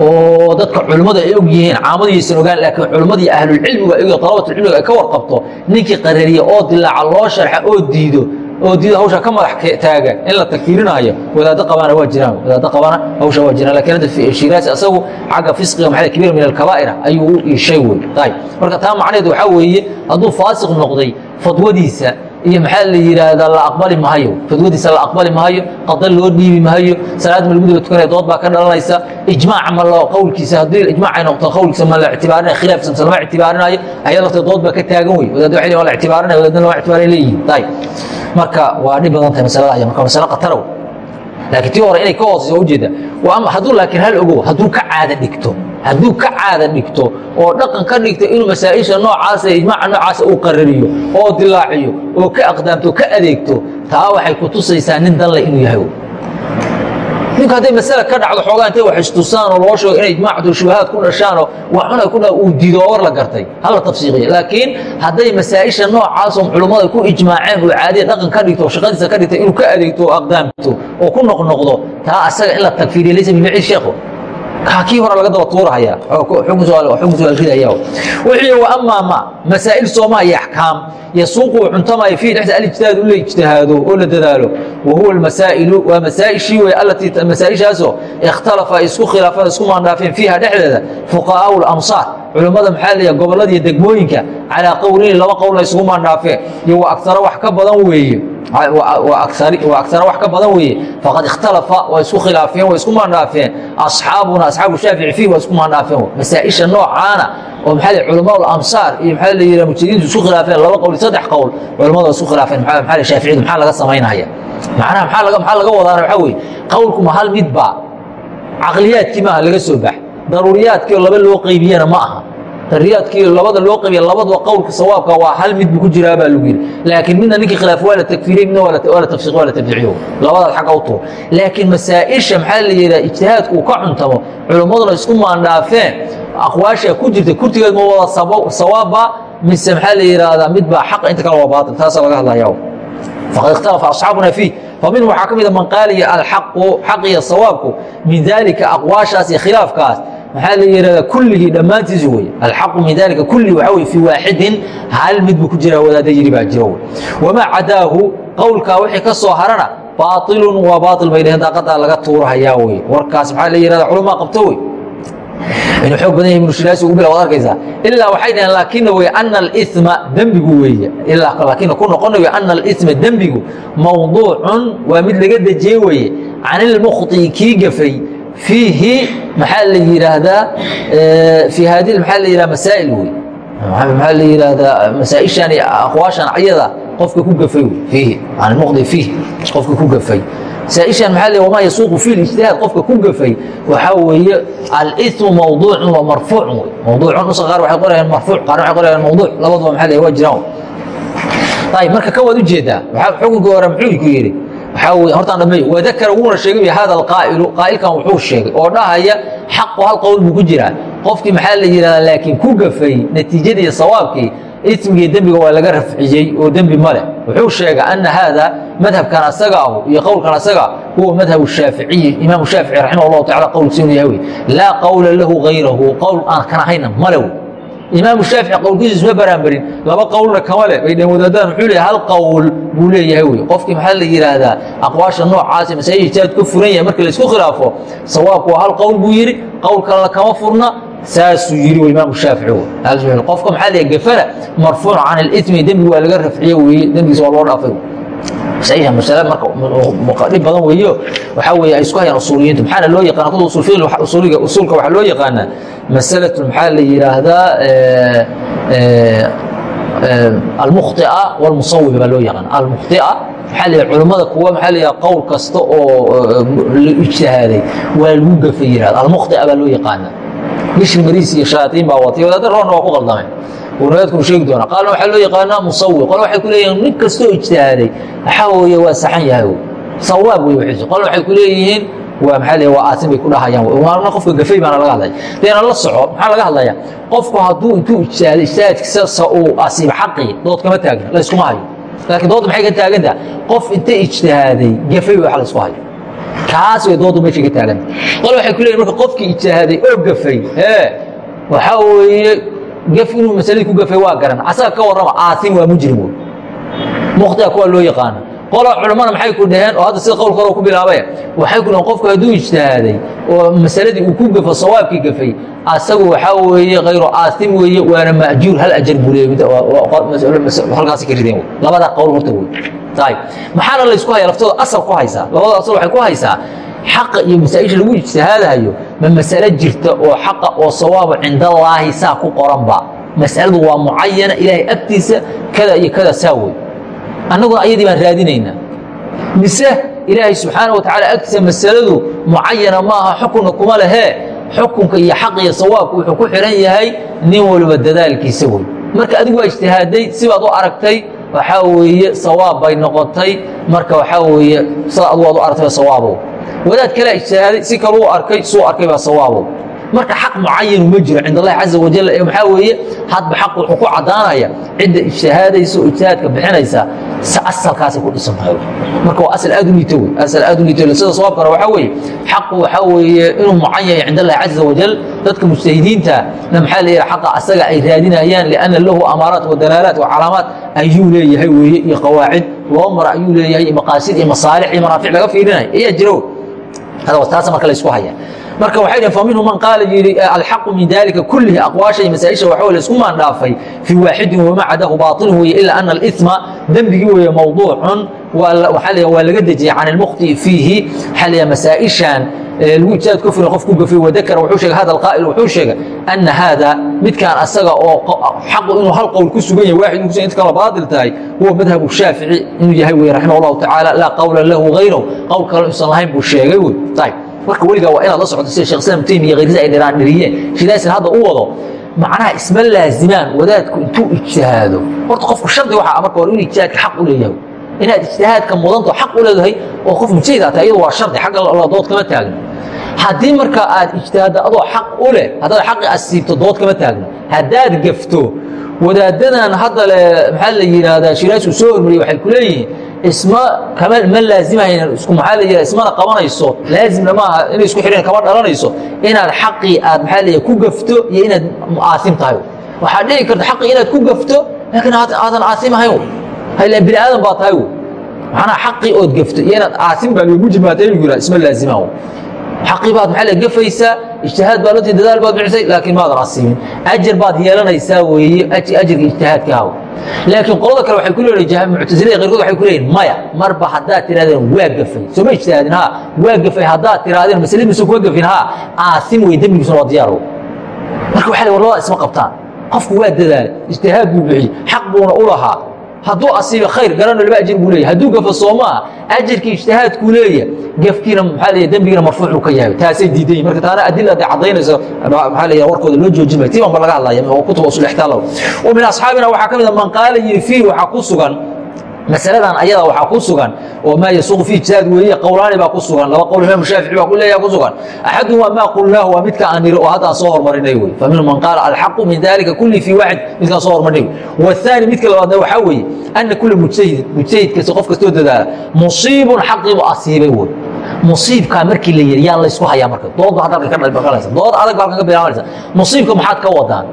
oo dadka culimmadu ay og yihiin caamadiyaysan ogaan laakiin culimmadii ahlulcilmigu ay og talabatulcilmiga ay ka warqabto ninkii qarariya oo dilaaca loo sharxa oo diido oo diida hawsha ka madax taaga in la takfiirinayo wadaaddo qabana waa jiraan wadaaddo qabana hawsha waa jiraan laakiin hadda shiraasi asagu xagga fisqiga maxaa kabiir min alkabaa'ira ayuu u iishay wey ayib marka taa macnaheedu waxaa weeye hadduu faasiq noqday fadwadiisa iyo maxaa la yidhaahdaa la aqbali maayo. Fadwadiisa la aqbali maayo qada loo dhiibi maayo salaad malgudiba tukanaya dood baa ka dhalanaysa ijmaac ma loo qowlkiisa. Haddii ijmaac ay noqoto qowlkiisa ma la ictibaarinaya khilaafkiisa mise lama ictibaarinayo ayada lafteed dood baa ka taagan wey. Wadaadda waxay la ictibaarinaya wadaadna lama ictibaarin leeyihiin marka waa dhib badan tahay masalada aya marka masale qatara laakiin tii hore inay ka hoosayso waa ujeeda hadduu laakiin hal ogow hadduu ka caada dhigto hadduu ka caada dhigto oo dhaqan ka dhigto inuu masaa'isha noocaasa ijmaaca noocaasa uu qarariyo oo dilaaciyo oo ka aqdaamto ka adeegto taa waxay ku tusaysaa nin danle inuu yahay ninku hadday masale ka dhacdo xoogaa intay wax istusaan oo loo sheego inay ijmaacatu shubahaad ku dhashaanoo waxuna ku uu diido oo war la gartay. Hala tafsiiqiyo laakiin hadday masaa'isha noocaasoo culummada ku ijmaaceen uu caadiya dhaqan ka dhigto shaqadiisa ka dhigtay inuu ka adeegto aqdaamto oo ku noqnoqdo taa asaga in la takfiiriya laysa bimicii sheekhu kii hore laga daba tuurahaya. Ridaya wixii wa amaa ma sooma iyo axkaam. Yasuuqu uu cuntamaya fiihi dhexda alijtihaad la ijtihaado oo la dadaalo. Wa huwa almasaa'ilu waa masaa'ishii wey allatii masaa'ishaasoo ikhtalafa isku khilaafeen isku maandhaafeen fiiha dhexdeeda fuqahaa'u lamsaar culummada maxaa la yidhaha gobollada iyo degmooyinka calaa qowlini laba qowlna isugu maandhaafeen iyo wa agtaro wax ka badan weeye. Agara wax ka badan weeye. Faqad ikhtalafa waa isku khilaafeen waa isku maandhaafeen asxaabuna asxaabu shaafici fiih waa isku maandhaafeen masaa'isha noocaana oo maxaa la culamaa amsaar iyo maxaa la yidhaha mujtadiintu isku khilaafeen laba qowl saddex qowl culamadu waa isku khilaafeen. Maxaa shaaficiyadu maxaa laga samaynaya? Macnaha maxaa laga maxaa laga wadaana waxaa weeye? Qowlku ma hal mid baa caqliyaadkii maaha laga soo bax daruuriyaadkiio laba loo qaybiyana ma aha daruuriyaadkii labada loo qaybiya labaduba qowlka sawaabka waa hal mid bu ku jiraa baa lagu yidhi. Laakiin midna ninkii khilaaf waa la takfiiriyey midna waa la tabdiciyo labadaad xagga u tuur. Laakiin masaa'isha maxaa la yidhaha ijtihaadku uu ka cuntamo culimmaduna isku maandhaafeen aqwaasha ku jirta kurtigeed ma wada sawaabba mise maxaa la yidhaahdaa mid baa xaqa inta kale waa baatil. Taasaa laga hadlaya faqad ikhtalafa asxaabuna fiih faminhu waxaa ka mida man qaaliya alxaqu xaq iyo sawaabku min dalika aqwaashaas iyo khilaafkaas maxaa la yihahdaa kulligii dhammaantiisu wey alxaqu min dalika kulli waxaa wey fii waaxidin hal mid buu ku jiraa wadaada yiri baa jiro wey wamaa cadaahu qowlkaa wixii ka soo harana baailun waa baail bay dhaheen daaqadaa laga tuurahayaa wey warkaas maxaa la yihahda culamaa qabto wey inuu xoog badan yahay ibnu shiraasi ugu bila arkaysaa? Ilaa waxay dhaheen laakina wey ana alima dembigu weeye ilaa laakina ku noqona wey ana alima dembigu mawduucun waa mid laga dejiyey weeye can ilmukhطi kii gafay fiihi maxaa la yidhaahdaa fii haadi maxaa la yidhaha masaa'il wey maxaa la yidhaahdaa masaa'ishan iyo aqwaashan ayada qofka ku gafay can ilmuqdi fiih qofka ku gafay. Masaaishan maxaa le wamaa yasuuqu fi lijtihaad qofka ku gafay waxaa weeye alimu mawduucun wa marfuucun wey mawduucun nusa qaar waxay qorayaan marfuuc qaar waxay qorayaan mawduuc labaduba maxaa le waa jiraan ayib marka ka waad u jeedaa xukunka hore muxuu ku yidhi hortaan dhameey wadakara wuuna sheegay hada alqaa'ilu qaa'ilkan wuxuu sheegay oo dhahaya xaqu hal qowl buu ku jiraa. Qofkii maxaa la yidhahdaa laakiin ku gafay natiijadii sawaabkii ismigii dembiga waa laga rafciyey oo dembi ma leh. Wuxuu sheegay ana haada madhabkan asaga ahu iyo qowlkan asaga huwa madhab shaaficiyi imaam shaafici raximah allahu tacala qowlkiisa inuu yahay wey laa qowla lahu gayrahu qowl aan kan ahayna male wey imaamu shaafici qowlkiisa isma baraanbarin. Laba qowlna kama leh. Bay dheen wadaadaan wuxuu leeyahay hal qowl buu leeyahay wey qofkii maxaa la yidhaahdaa aqwaasha noocaasi masaajid ijtihaad ka furan yahay markii laysku khilaafo sawaabku waa hal qowl buu yidhi qowl kalena kama furna saasuu yidhi w imaamu shaafici qofka maxaa la gafana marfuuc can اlimi dembi waa laga rafciye weeye dembigiisa waa loo dhaafay masale marka dhib badan weeyo waxaa weeye ay isku hayaan usuuliyiintu maxaana loo yaqaana kuda usulfiqi usuuliga usuulka waxaa loo yaqaanaa masalatu maxaa la yidhaahdaa almukhطi'a wاlmusawiba baa loo yaqaana almukhطi'a maxaa la culimmada kuwa maxaa la yidhaha qowl kasta oo la ijtihaaday waa lagu gafa yihahda almukhطi'a baa loo yaqaana bishri mariis iyo shayaaطiin baa watay wadaada roonna waa ku qaldameen wadaadkunu sheegi doona qaalna waxaa loo yaqaanaa musawi qole waxay ku leeyihiin nin kastoo ijtihaaday. Waxaa weeye waa saxan yahay sawaab wey wixiisu qolna waxay ku leeyihiin waa maxaa leeyahay waa aasin bay ku dhahayaan waana qofka gafay baana laga hadlaya. Deena la soco maxaa laga hadlaya qofku hadduu intuu ijtihaaday ijtihaadkiisa uu asiibo xaqii dood kama taagna la iskuma hayo. Laakiin doodda maxay ka taagantaha qof inta ijtihaaday gafay wax la isku hayo. Kaas way dooddu meeshay ka taaganta qole waxay ku leeyihiin marka qofkii ijtihaaday oo gafay ee waxaa weeye gaf inuu masaladii ku gafay waa garan. Asaga ka warrama aasin waa mujrim wey mukhtia kuwa loo yaqaana qola culammada maxay ku dhaheen oo hadda sida qowlka hore ku bilaabay waxay ku dhaheen qofku hadduu ijtihaaday oo masaladii uu ku gafo sawaabkii gafay asagu waxaa weeye khayru aasim weeye waana maajuur hal ajar buu leeyahay. Halkaasi ka rideen labada qowl horta wey ayib maxaana laysku haya laftooda? Asal ku haysaa labada asal waxay ku haysaa xaqa iyo masaa-isha lagu ijtihaadahayo ma masale jirta oo xaqa oo sawaaba cindallaahi saa ku qoranba. Masaladu waa mucayana ilaahay agtiisa kada iyo kada saa wey. Annaguna ayadii baan raadinaynaa mise ilaahay subxaana wa tacala agtiisa masaladu mucayana maaha xukunna kuma lehee xukunka iyo xaq iyo sawaabku wuxuu ku xihan yahay nin waliba dadaalkiisa wey. Marka adigu waa ijtihaaday sibaad u aragtay waxaa weeye sawaab bay noqotay. Marka waxaa weeye sida adugu aad u aragtay sawaabow wadaad kalea ijtihaaday si kaluu arkay suu arkay baa sawaabow marka xaq mucayanu ma jiro cind allahi caza wajal ee maxaa weeye? Hadba xaq wuxuu ku caddaanaya cidda ijtihaadaysa oo ijtihaadka bixinaysa asalkaasay ku dhisan tahay. Marka waa asal aad u liito wey asal aad u liito sida sawaabkana waxaa weeye xaqu waxaa weeye inuu mucayan yahay cind allahi caza wajal dadka mujtahidiinta na maxaa la yidhaha xaqa asaga ay raadinayaan lianna lahu amaaraat wa dalaalaat wa calaamaat ayuu leeyahay weeye iyo qawaacid loo mara ayuu leeyahay iyo maqaasid iyo masaalix iyo manaafic laga fiirinaya ayaa jira wey taas marka laysku haya marka waxay dhhen faminhu man qaala yidhi alxaqu min dalika kullihi aqwaasha iyo masaaisha waxa la isku maandhaafay fii waaxidin wama cadahu baaطilun weeye ila ana alima dembigii weeye mawduucun waxaa la waa laga dejiyey can ilmukhti fiihi waxaa la masaaishan lagu ijtihaad ka furin qof ku wadakara wuxuu sheegay hada alqaa'il wuxuu sheegay ana haada midkaan asaga oo xaqu inuu hal qowl ku sugan yahay waaxid kusugan inta kala baatil tahay huwa madhabu shaafici inuu yahay wey raximah allahu tacaala laa qawla lahu gayrahu qowl kale usan lahayn buu sheegay wey ayb marka weligaa waa inaad la socoto sida shekh islam taymiya khayrisa ay dhiraan dhiriyeen shidaasin hadda u wado macnaha isma laazimaan wadaadku intuu ijtihaado horta qofku shardi waxaa marka hore inuu ijtihaadka xaq u leeyahay inaad ijtihaadka mudanto xaq u leedahay oo qof mujtahid aad tahay iyadu waa shardi xagga dood kama taagno haddii marka aad ijtihaadda adoo xaq u leh haddaad xaqi asiibto dood kama taagno haddaad gafto wadaadadan hadda le maxaa la yidhaahdaa shiraas uu soo hormariyey waxay ku leeyihiin isma kama ma laazimahayn isku maxaa la yidhahda ismana qabanayso laazimna maaha inay isku xidheen kama dhalanayso. Inaad xaqii aad maxaa la ku gafto iyo inaad aasim tahay. Waxaad dhici karta xaqii inaad ku gafto laakiin aadan aasim ahayn. Hayla bini aadan baa tahay. Macnaha xaqii ood gafto iyo inaad aasim baa lagu jimaatay inuu yidhahda isma laazimaha xaqii baad maxaa la gafaysaa? Ijtihaad baad lati dadaal baad bixisay laakiin maadan asiibin ajar baad yeelanaysaa weeye ajarka ijtihaadkaaga laakiin qolada kale waxay ku leeyihiin muctasilada qayrkood waxay ku leeyihiin maya. Marba haddaad tirahdeen waa gafay. Sooma ijtihaadin ha waa gafay. Haddaad tirahdeen masalid mise kuma gafin? Ha aasim wey dembigiisuna waa diyaar marka waxa war labada isma qabtaan. Qofku waa dadaalay ijtihaad buu bixiyey xaq buuna u lahaa hadduu asiibo khayr garano laba ajir buu leeyahy hadduu gafo soo maaha ajarkii ijtihaadkuu leeyahay. Gafkiina maxaa leeyahay dembigiina marfuucuu ka yahay. Taasay diidan yihiin marka taana adila hadday caddaynayso maxaa leeyahay warkooda loo joojin maayo. Ba laga hadlaya oo kutuba usul ixtaan law wa min asxaabina waxaa ka mid a man qaala yidhi fiihi waxaa ku sugan masaladan ayada waxaa ku sugan oo maa yasuuqu fi ijtihaad weeye qowlaani baa ku sugan laba qowl imaam shaafici baa ku leeyaha ku sugan axaduhuma maa qulnaahu waa midka aan niri oo hadda aan soo hormarinay wey faminhum man qaala alxaqu min dalika kulli fii waaxid midkaan soo hormarinay wey wathani midka labaadna waxaa weeye ana kula mujtahidin mujtahid kasta qof kastoo dadaala musiibun xaqiibu asiibay wey musiibkaa markii la yiri yaa laysku hayaa marka doodba hadda halkan ka dhaqanaysa dood adag baa halkan ka bilaabanaysa musiibka maxaad ka wadaan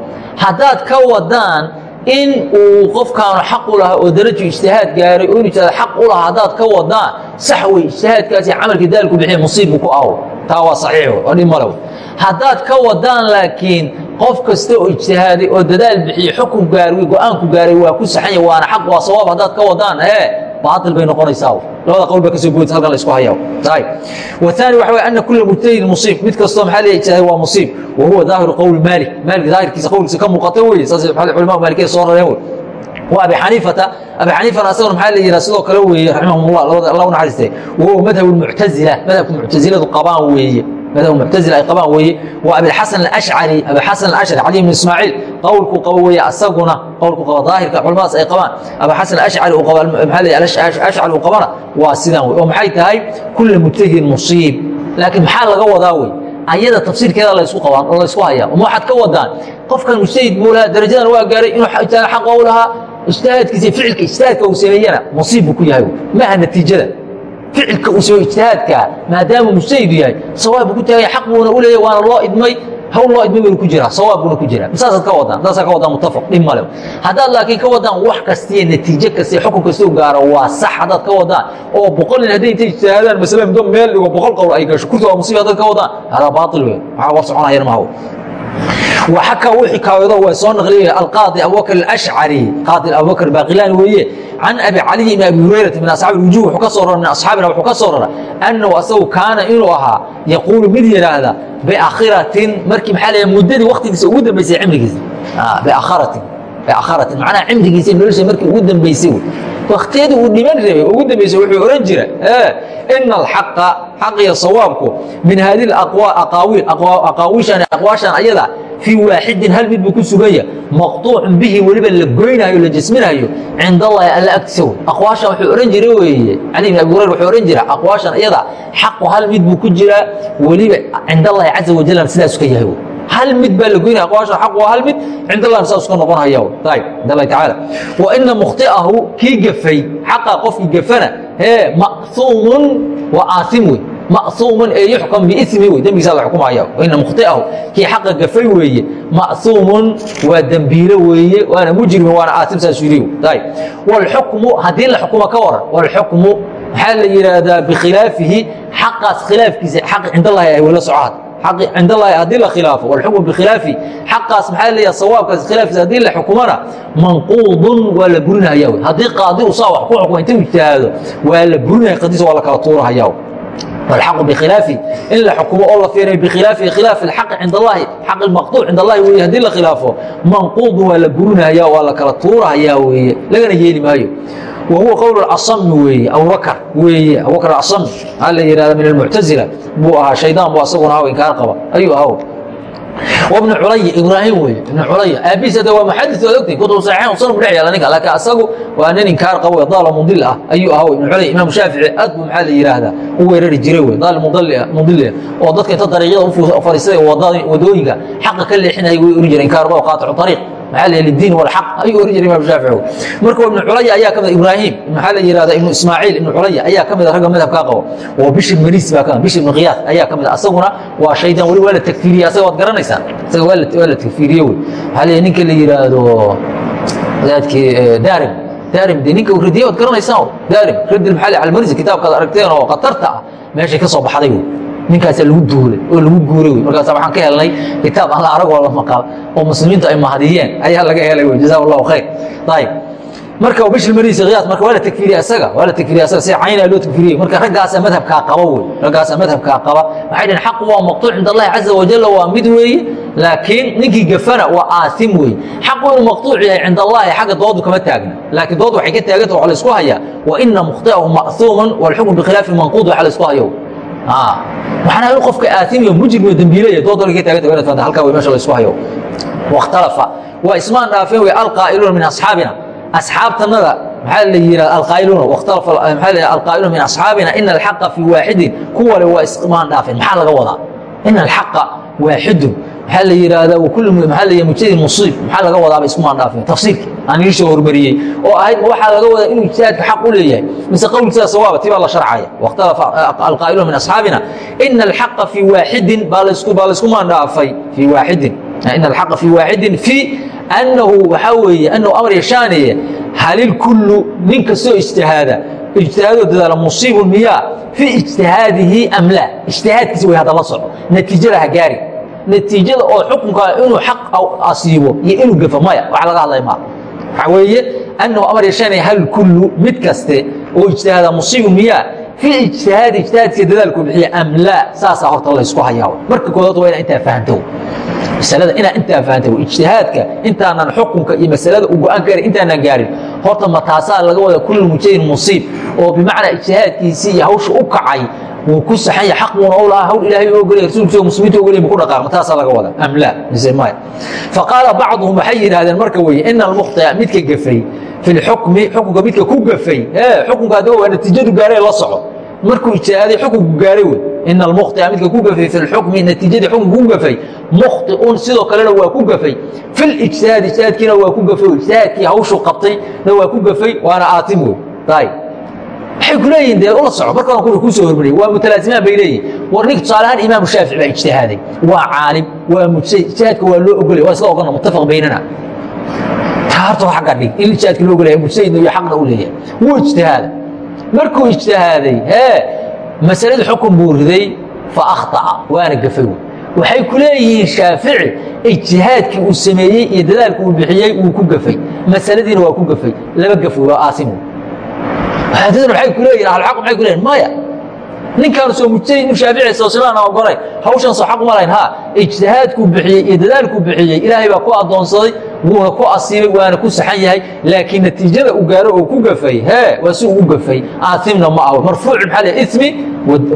haddaad ka wadaan in uu qofkaanu xaq u lahaa oo darajo ijtihaad gaaray oo inu ijtihaad xaq u lahaa haddaad ka wadaan sax wey ijtihaadkaasi camalkii daalku bixiya musiibku ku aw taa waa saxiix wey oo dhib male wey haddaad ka wadaan laakiin qof kasta oo ijtihaaday oo dadaal bixiye xukun gaarwi go'aanku gaaray waa ku saxanya waana xaq waa sawaab. Haddaad ka wadaan ee baail bay noqonaysaa. Labada qowl ba ka soo boodsa halkan la isku haya aani waxa wy ana kula mujtahidin musiib. Mid kastoo maxaa la ijtihaaday waa musiib. Wa huwa daahiru qowli maalik. Maalik daahirkiisa qowlkiisa ka muuqata weye saas culamada maalikiya soo rareen wey abi xaniifata. Abi xaniifana asaguna maxaa la yidhaha sidoo kale weeye raximahumullah labada alla u naxariistay wa huwa madhab muctazila madhabka muctaziladu qabaan weeye madhab muctazila ay qabaan weeye waa abiasan ashcari abiasan ashcari cali bn ismaaciil qowlkuu qabo weeye asaguna qowlku qaba daahirka culamadaas ay qabaan abiasan ashcari uu qabashcari uu qabana waa sidaan wey oo maxay tahay kulla mujtahidin musiib laakiin maxaa laga wadaa wey ayada tafsiirkeeda laysku qabaan oo laysku hayaa ma waxaad ka wadaan qofkan mujtahid buu lahaa darajadan waa gaaray inuu aq u lahaa ijtihaadkiisa ficilka ijtihaadka uu sameeyana musiib buu ku yahay maaha natiijada ficilka uu sameeyo ijtihaadka maadaama mujtahidu yahay sawaab buu ku tagaya xaq buuna u leeyahay waana loo idmay hawl loo idmay buu ku jiraa sawaab buuna ku jiraa. Misaasaad ka wadaan saasaa ka wadaan mutafaq dhib male haddaad laakiin ka wadaan wax kastiyo natiijo kasta xukun kastoo gaaro waa sax haddaad ka wadaan. Oo boqol nin hadday intay ijtihaadaan masale muddo meel dhigo boqol qowl ay gasho kurti waa musiib haddaad ka wadaan. Hadaa baatil wey maxaa war soconayana maaho وحكى وحكايته وسون غليه القاضي ابو بكر الاشعري قاضي ابو بكر باقلان ويه عن ابي علي بن ابي هريره من اصحاب الوجوه وكسر من اصحابنا وكسر انه اسو كان انه يقول مدير هذا باخره مركي محل مددي وقت سو دمبيسي عمركيس اه باخره باخره معناها عمركيس نولشه مركي ugu dambeysay waqtiyada uu dhiman rabay ugu dambeysay wuxuu oran jiray in alxaqa xaqiya sawaabku min hadi aqaawiil aqaawiishan aqwaashan ayada fii waaxidin hal mid buu ku suganya maqtuucun bihi weliba la goynayo la jasminayo cinda allahi alla agtiisa wey aqwaashan wuxuu oran jiray weeye cali bin abi wuxuu oran jiray aqwaashan iyada xaqu hal mid buu ku jiraa weliba cinda allahi caza wajalan sidaas ka yahay. wey hal mid baa la goynaya aqwaasha xaq waa hal mid. Cinda allah saas ka noqon haya ayib cinda allahi tacaala wa ina mukhti'ahu kii gafay xaqa qofkii gafana hee ma'huumun wa aasim wey. Ma'huumun ee yuxkam biismi wey. Dembigiisa la xukumaya ina mukhti'ahu kii xaqa gafay weeye ma'huumun waa dembiile weeye waana mujrim waana aasim saas yiri walxukmu haddii la xukumo ka waran walxukmu maxaa la yidhaahdaa bikhilaafihi xaqaas khilaafkiisa xaq cinda allahi ay wala socaad عند الله هذه الخلافة والحكم بخلافه حق اسمح لي الصواب خلاف هذه الحكومة منقوض ولا برنا ياوي هذه قاضي وصاوح كو حكم انت اجتهاد ولا برنا قديس ولا كطورها ياوي والحق بخلافه إلا حكم الله فيه بخلافه خلاف الحق عند الله حق المقطوع عند الله ويهدي له خلافه منقوض ولا برنا يا ولا كطورها ياوي لغنا يلي مايو wa wahuwa qowl acami weeye abubakar weeye abubakr acami aa la yihahda min almuctazila buu ahaa shaydaan bu asaguna aw inkaar qaba ayuu ahaw wabnu culaya ibraahim weeye ibnu culaya aabbihiis hadda waa muxadis waad ogtay kutub saxiixan usana kudhex yaalla ninka laakiin asagu waa nin inkaar qabo daala mudil ah ayuu ahaa ibnu culaya imaam shaafici aad buu maxaa la yidhaahdaa u weerari jiray wey daal mudillia oo dadka inta dariiqyada u fariisaday waddooyinka xaqa ka leexinayay way ori jiray inkaar baa qaatacu ariiq maxaa la diin walxaq ayuu oran jiray imaam shaafici. Marka ibnu culaya ayaa ka mid ibraahim maxaa la yihahda ibnu ismaaciil ibnu culaya ayaa ka mid ragga madhabkaa qabo. Oo bishir manis baa ka bishir ibnu qiyaas ayaa ka mid asaguna waa shaydan weli waa la takfiiriye asaga waad garanaysaan asaga waa la takfiiriye wey. Maxaa la ninka la yidhaahdo wadaadkii daarim. Daarim de ninka radiye waad garanaysaan daarim radil maxaa almarisi kitaabkaad aragteen oo khatarta ah meeshay ka soo baxday wey ninkaasa lagu duulay oo lagu guuray. Markaas waxaan ka helnay kitaab aan la aragoo la maqal oo muslimiintu ay mahadiyeen. Ayaa laga helay wy jaza allahu khayr. Ayib marka bishir mariisi khiyaas marka waa la takfiriye isaga waa la takfiriye isaga sida caynaa loo takfiriyey marka raggaasa madhabkaa qaba wey raggaasa madhabkaa qaba waxay dhaheen xaqu waa maqtuuc cinda allahi caza wajalla waa mid weeye laakiin ninkii gafana waa aasim weeye. Xaqu inuu maqtuuc yahay cinda allahi xagga doodu kama taagna. Laakiin dood waxay ka taaganta waxa la isku hayaa wa ina mukhtiahu ma'huuman walxukmu bikhilaafi manquud waxa la isku hayo maxana in qofka aatimiyo mujrim dembiilaya doodda laga taaganta inad halkaa way meesha la isku hayo wakhtalafa waa ismaan dhaafeen wey alqaa'iluuna min asxaabina. Asxaabtanada maxaa la yihahda alqaa'iluuna? Wakhtalafa maxaa la alqaa'iluuna min asxaabina? Ina alxaqa fii waaxidin. Kuwale waa ismaan dhaafeen. Maxaa laga wadaa? Ina alxaqa waaxidun maxaa la yihahda kul maxaa la mujtahid musiib maxaa laga wadaaba iskumaan dhaafeen tafsiirka aan ii soo hormariyey. Oo ahayd waxaa laga wadaa inuu ijtihaadka xaq u leeyahay. Mise qowlkiisa sawaaba ti baa la sharcaya. Wakhtalafa alqaa'iluuna min asxaabina. Ina alxaqa fii waaxidin baa laysku baa layskumaan dhaafay. Fii waaxidin. Ina alxaqa fii waaxidin fii annahu waxaa weeye annahu amar yashaaniye halilkullu nin kastoo ijtihaada. Ijtihaadoo dadaala musiibun miyaa fii ijtihaadihi am laa. Ijtihaadkiisa way hadda la soco natiijada ha gaari natiijada oo xukunka inuu xaq asiibo iyo inuu gafo maya wax laga hadlay maa waxaa weeye annahu amar yashaanaya hal kullu mid kaste oo ijtihaada musiibun miyaa fii ijtihaadi ijtihaadkiisa dadaalku bixiya am laa saasaa horta laysku hayaa marka koodaad waa inaa intaa fahanto masalada inaa intaa fahanta ijtihaadka intaanan xukunka iyo masalada u go'aan kara intaanan gaarin horta ma taasaa laga wada kullu mujahid musiib oo bimacnaa ijtihaadkiisii iyo hawsha u kacay wuu ku saxan yahay xaq buuna u lahaa hawl ilaahay oo ogolaya rasuulkiisa muslimiinta ogolaya bu ku dhaqaaq ma taasaa laga wada am laa mise maya faqaala bacduhum waxay yidhahdeen marka weeye ina almukhtia midka gafay fi lxukmi xukunka midka ku gafay xukunka hadda waa natiijadu gaaray la soco. Markuu ijtihaaday xukunku gaaray wey ina almukhtia midka ku gafay fi lxukmi natiijadii xukunka ku gafay mukhtiun sidoo kalena waa ku gafay. Fi lijtihaadi ijtihaadkiina waa ku gafay ijtihaadkii hawshuu qabtay na waa ku gafay waana aatim wey waxay ku leeyihiin dee ula soco. Marka oran kuu soo hormariyey waa mutalaasimaan bay leeyihiin war nin tusaalahaan imaamu shaafici baa ijtihaaday. Waa caalim waa mujtahid ijtihaadka waa loo ogolaya waa isla ogolna muttafaq baynana. Taa horta waa xagga dhig in ijtihaadka loo ogolaya mujtahidna iyo xaqna u leeyahay. Wuu ijtihaada markuu ijtihaaday hee masalada xukun buu riday fa akhطaca waana gafay waxay ku leeyihiin shaafici ijtihaadkii uu sameeyey iyo dadaalku uu bixiyey wuu ku gafay. Masaladiina waa ku gafay. Laba gaf waa aasim wey muxaadiduna waxay ku leeyihiin ahlulxaq maxay ku leeyihiin maya. Ninkaan soo mujtahid inu shaafici soo silaana ogolay hawshan soo xaq uma lahayn ha ijtihaadkuu bixiyey iyo dadaalkuu bixiyey ilaahay baa ku addoonsaday wuuna ku asiibay waana ku saxan yahay laakiin natiijada u gaaro oo ku gafay hee waa si ugu gafay aatimna ma ah marfuucu maxaa le ismi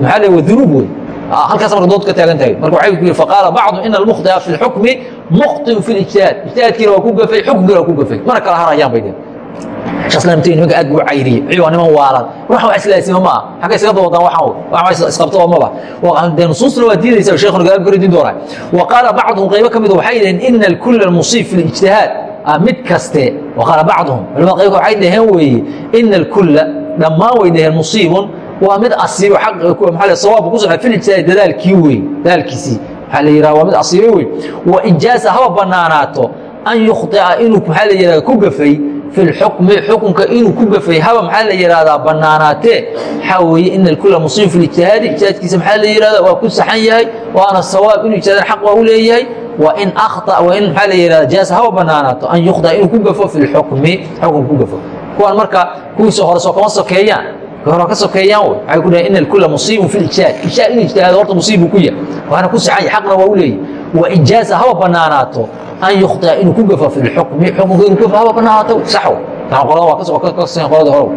maxaa le wadunuub wey halkaas marka dood ka taagan tahay. Marka waxay ku yidhi faqaala bacdu ina almukhtia fi lxukmi mukhtiu fi lijtihaad. Ijtihaadkiina waa ku gafay xukunkiina waa ku gafay. Mana kala harayaan bay dheen shaslamti nimanka aad buu cayriyey ciyo waa niman waalan waxan wax islaasima ma aha. Xagga isaga dawadaan waxan waxan isqabto maba dee nusuusna waa diidaysa sheekhuna gadaal ka radin doonaa. Wa qaala bacduhum qaybo ka mid waxay yidhaheen ina alkulla almusiib fi lijtihaad mid kaste wa qaala bacduhum. Culamada qayb waxay dhaheen weeye ina alkulla dhammaan way dhaheen musiibun. Waa mid asiibo maa sawaabka ku soxa fi lijtihaad dadaalkii wey dadaalkiisii. Waxaa la yidhaha waa mid asiibay wey wa injaasa haba banaanaato an yukhطica inuu maxaa la yidhahda ku gafay fi lxukmi xukunka inuu ku gafay haba maxaa la yidhahdaa banaanaatee waxaa weeye ina alkula musiib fi lijtihaadi ijtihaadkiisa maxaa la yidhahda waa ku saxan yahay waana sawaab inuu ijtihaadan xaq waa u leeyahay. Wain akhطa wain maxaa la yidhahda jaasa haba banaanaato an yukhطa inuu ku gafo fi lxukmi xukunka ku gafo. Kuwan marka kuwiisa hore soo kama sokeeyaan hore ka sokeeyaan wey waxay ku dhahen ina alkula musiibun fi lijtihaad ijtihaad inuu ijtihaado horta musiib buu ku yahay. Waana ku saxan yahay xaqna waa u leeyahay. Wain jaasa haba banaanaato an yukhطia inuu ku gafo fi lxukmi xukunka inuu gafo haba banaanaato saxw qolada waa ka qolada horow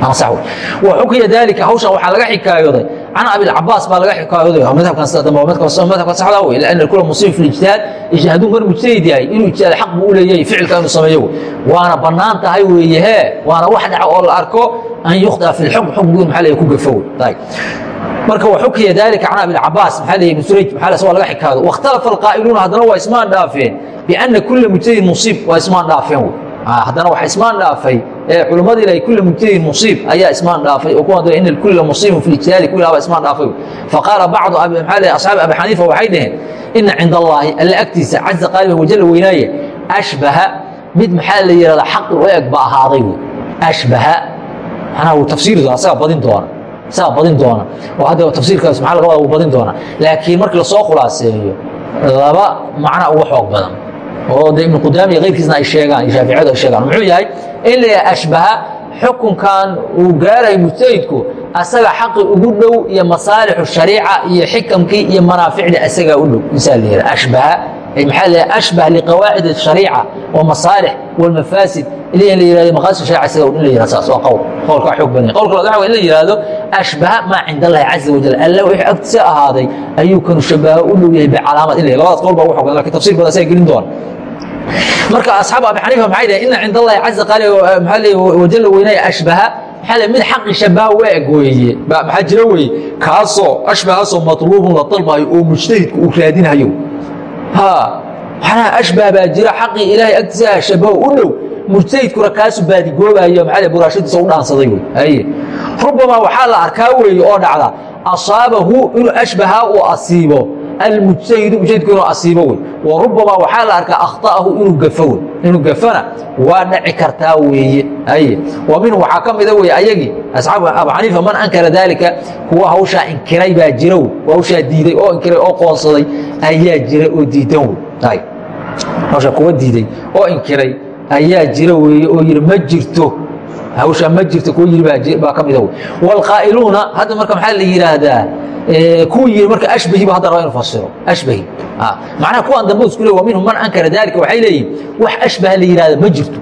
xukiya dalika hawshan waxaa laga xikaayooday can abilcabaas baa laga xikaayooday madhabkan sida dambe madhabka saxda wey lianna kula muslim fi lijtihaad ijtihaaduu mar mujtahid yahay inuu ijtihaad xaq buu u leeyahay ficilka inuu sameeyo waana bannaan tahay weeye hee waana wax dhaca oo la arko an yukhdaa fi lxukm xukmku wey marka waxukiya dalika can leeyahay ibn surayj maxaa leeyahay waa laga xikaayooday wakhtalafa alqaa'iluuna haddana waa ismaan dhaafeen bianna kula mujtahid musiib waa ismaan dhaafeen wey. Haddana wax ismaan dhaafay culummadii ilahay kulla mubtadin musiib ayaa ismaan dhaafay oo kuwa in kulla musiibun fi ijtihaadi kullaaba ismaan dhaafay faqaala bacdu asxaabi abi xaniifa waxay dhaheen ina cinda allaahi alla agtiisa caza qaaliba wajalla weynaaye ashbaha mid maxaa la yidhahda xaqi u eg ba ahaaday ashbaha macnaha wuu tafsiiri doona asagaa badin doona isagaa badin doona. Oo hadda tafsiirkaas maxaa laga badin doona. Laakiin markii la soo khulaaseeyo laba macna uga xoog badan. Oo de ibnu qudaami iyo kayrkiisna ay sheegaan iyo shaaficiyadu ay sheegaan. Muxuu yahay in la ashbaha xukunkan uu gaarayo mujtahidku asaga xaqi ugu dhow iyo masaalixu shariica iyo xikamkii iyo manaaficdii asagaa u dhow. Insaa la yihah ashbaha maxaa ashbah liqawaacid ashariica wamasaalix walmafaasid in la yihahdo maqaasid sharica isaga in la yihahdo saas waa qowl qowlkaa xoog badan qowlka labaad waxa in la yihahdo ashbaha maa cinda allahi caza wajal alla wixii agtiisa ahaaday ayuu kanu shabaha u dhow yahay bicalaamad in la labadaas qowl baa ugu xoog badan laakiin tafsir badan asaga gelin doona marka asxaab abi xaniifa maxay dhaheen ina cinda allahi caza qaali maxaa leey wajalla weynaya ashbaha maxaa leey mid xaqi shabaha u eg weeye maxaa jira weeye kaasoo ashbahaasoo matluubun la dalbayo oo mujtahidku uu raadinayo ha maxanaha ashbah baa jira xaqii ilaahay agtiisa shabaho u dhow mujtahidkuna kaasu baadigoobayo leey buraashadiisa u dhaansaday wey rubamaa waxaa la arkaa weeye oo dhacda asaabahu inuu ashbaha uu asiibo almujtahidu mujtahidku inuu asiibo wey wa rubamaa waxaa la arkaa akhta'ahu inuu gafo wey inuu gafana waa dhaci kartaa weeye aye wa minhu waxaa ka mida wey ayagii asxaabu abu xaniifa man ankara daalika kuwa hawshaa inkiray baa jira wey hawshaa diiday oo inkiray oo qoonsaday ayaa jira oo diidan wey hawshaa kuwa diiday oo inkiray ayaa jira weeye oo yidhi ma jirto hawshaa ma jirto kuwa yidhi baa ka mida wey waalqaa'iluuna hadda marka maxaa la yidhaahdaa? Kuwa yiri marka ashbahiba hadda raba inu fasiro ashbahi macnaha kuwan dambe isku le wa man ankara dalika waxay leeyihiin wax ashbaha la yihahda ma jirto.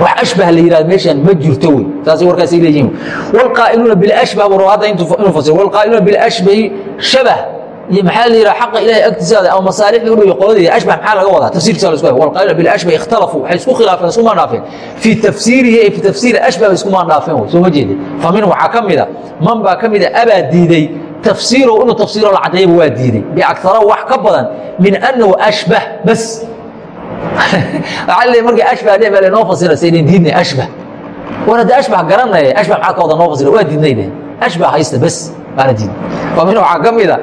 Wax ashbaha la yihahda meeshaan ma jirto wey. Saasay warkaasay leeyihiin waalqaa'iluuna bilashbah buu hadda inuu fasiro waalqaa'iluuna bilashbahi shabah iyo maxaa la yidhaha xaqa ilahay agtiisaada ama masaalixda u dhow qoladeeda ashbah maxaa laga wadaa? Tafsirkiisa la isku hay walqaa'iluna bilashbah ikhtalafuu waxay isku khilaafeen isku maandhaafeen. Fii tafsiirihi ay fi tafsiiri ashbah bay isku maandhaafeen wey soo ma jeedin fa min waxaa ka mida man baa ka mida abaa diiday tafsiiro inuu tafsiiro la cadayba waa diiday. Biakara wax ka badan min annahu ashbah bas. Waxaa le markii ashbah dhe baa lenoo fasira saynan diidnay ashbah. War hadda ashbah garanaya ashbah maxaa ka wada noo fasira waa diidnay dhehen ashbah haysta bas min waxaa ka mida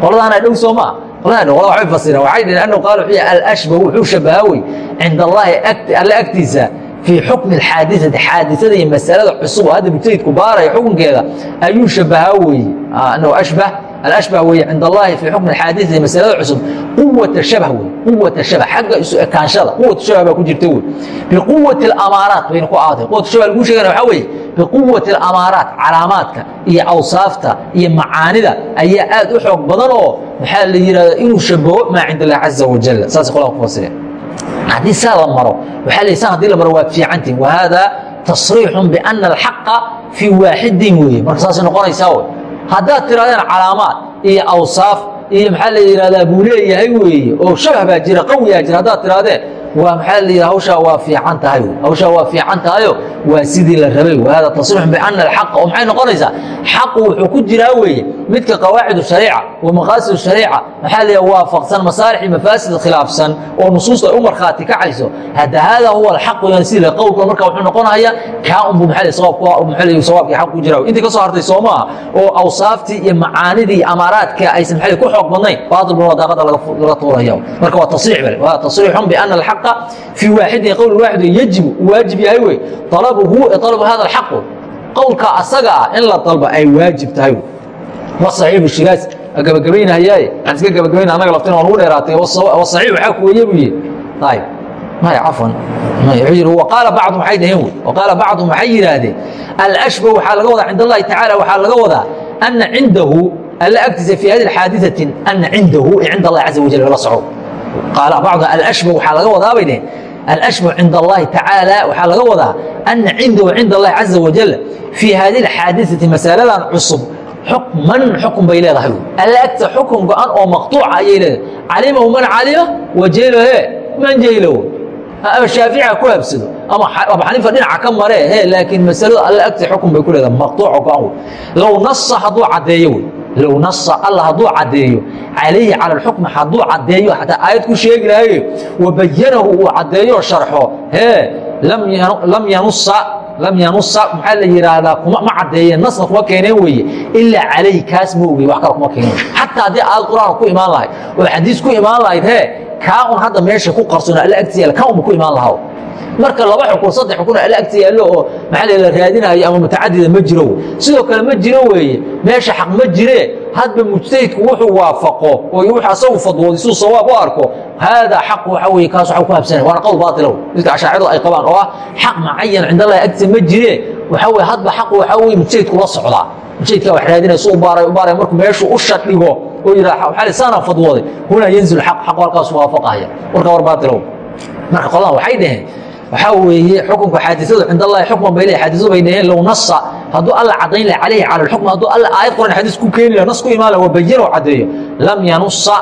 qoladaana dhow soo maa qoladaana dhow qolada waxbay fasireen waxay dhaheen annahu qaala wuxuu yihi alashbahu wuxuu shabaha wey cinda allaahi alle agtiisa fii xukmi alxaadisati xaadisada iyo masalada cusub oo hadda mujtahidku baaraya xukunkeeda ayuu shabahaa weeye annahu ashbah alashbah weeye cind allahi fii xukmi axaadiiii masalada cusub quwata shabah wey quwata shabah xagga isu ekaanshada quwatu shabah baa ku jirta wey biquwati amaaraat baynu ku aaday quwatu shabah laguu sheegana waxaa weeye biquwati amaaraat calaamaadka iyo awsaafta iyo macaanida ayaa aad u xoog badan oo maxaa la yidhahda inuu shabaho maa cinda allah caza wajal saas qolaa ku fasire haddii saa la maro waxaa la san haddii la maro waad fiicantihin wahaadaa tasriixun biana alxaqa fii waaxidin weeye marka saasay noqonaysaa wey haddaad tirahdeen calaamaad iyo awsaaf iyo maxaa la yidhahdaa buu leeyahay weeye oo shabah baa jira qawiyaa jira haddaad tirahdeen waa maxaa la yidhahda hawshaa waa fiican tahay hawshaa waa fiican tahayo waa sidii la rabay. Wahada tasriix biana alxaqa. Oo maxay noqonaysaa? Xaqu wuxuu ku jiraa weeye midka qawaacid shariica wa maqaasid shariica. Maxaa la yidhahda waafaqsan masaalix iyo mafaasid khilaafsan oo nusuusta u markhaati kacayso. Hadda hada huwa alxaq weyaan sida qowlka marka wuxuu noqonayaa kaa unbu maxaa la sawaabkii xaq ku jiraa. Intii ka soo hartay soo maaha oo awsaaftii iyo macaanidii iyo amaaraadka aysan maxaa ku xoog badnayn baatil baa daaqada laga tuuraya marka waa tasriix bale waa tasriixun biana alxaqa في waaxidin qowl waaxid yajibu waajib yahay wey alabuhu alabu hada alxaq qowlka asaga ah in la dalba ay waajib tahay wa saxiixu shiraas gabagabaynahayaaye aan iska gabagabayna annaga laftina waa nugu dheeraatay wasaxiix waxaa ku weye buu yihi ayib maya cafwan qaala bacdum waxay dhaheen wey waqaala bacdum waxay yidhaahdeen alashbah waxaa laga wadaa cind allahi tacaala waxaa laga wadaa ana cindahu alla agtiisa fii hadi xaadiثatin ana cindahu cinda allahi caza wajal lala soco qaala bacduha alashbahu waxaa laga wadaa bay dheheen alashbahu cinda allahi tacaala waxaa laga wadaa ana cindahu cinda allahi caza wajal fii haadi alxaadisati masaladan cusub xukman xukun bay leedahay alla xukun go-an oo maqtuuca ayay leedahay calimahu man calima wajaylo he man jaylow shaafica ku habsado ama abu xaniifa dhinaca ka maree he laakiin masaladu alla agta xukun bay ku leedahay maqtuuca go-an low nasa hadduu caddeeyo wey low nasa alla hadduu caddeeyo calayhi cala alxukm hadduu caddeeyo xataa aayad ku sheegi lahaye wabayanahu uu caddeeyo sharxo hee lam yanusa lam yanusa maxaa la yidhaahdaa ma caddeeyeen nasna kuma keeneen weeye ilaa calayhi kaas ma ogey wax kale kuma keeneen xataa haddii aayad qur'aan ku imaan lahayd oo xadiis ku imaan lahayd hee kaa un hadda meesha ku qarsona alla agti yaal kaa unba ku imaan lahaa marka laba xukun saddex xukun alla agti yaallo oo maxaa la raadinayo ama mutacadida ma jiro sidoo kale ma jiro weeye meesha xaq ma jire hadba mujtahidku wuxuu waafaqo oo wuxuu asagu fadwooday siduu sawaab u arko haadaa xaq waxa weeye kaas waxa ku habsanaya waana qowl baatilow. Midka ashaaciradu ay qabaan oo ah xaq mucayan cinda allahi agtiisa ma jire. Waxa weye hadba xaq waxa weye mujtahidku la socdaa. Mujtahidkaa wax raadinaya su u baaray u baaray markuu meeshu u shadhigo oo yidhaha waxaa saanaa fadwooday. Hunaa yanzilu xaq xaq halkaas waafaqaya warka war baatilow. Marka qoladan waxay dhaheen waxaa weeye xukunka xaadiثadu cind allahi xukman bay leeyahay xaadiثadu bay dhaheen low nasa hadduu alla caddayn laha calayhi cala اlxukm hadduu alla aayad qoran xadiis ku keeni laha nas ku imaan laha wabayano caddeeyo lam yanusa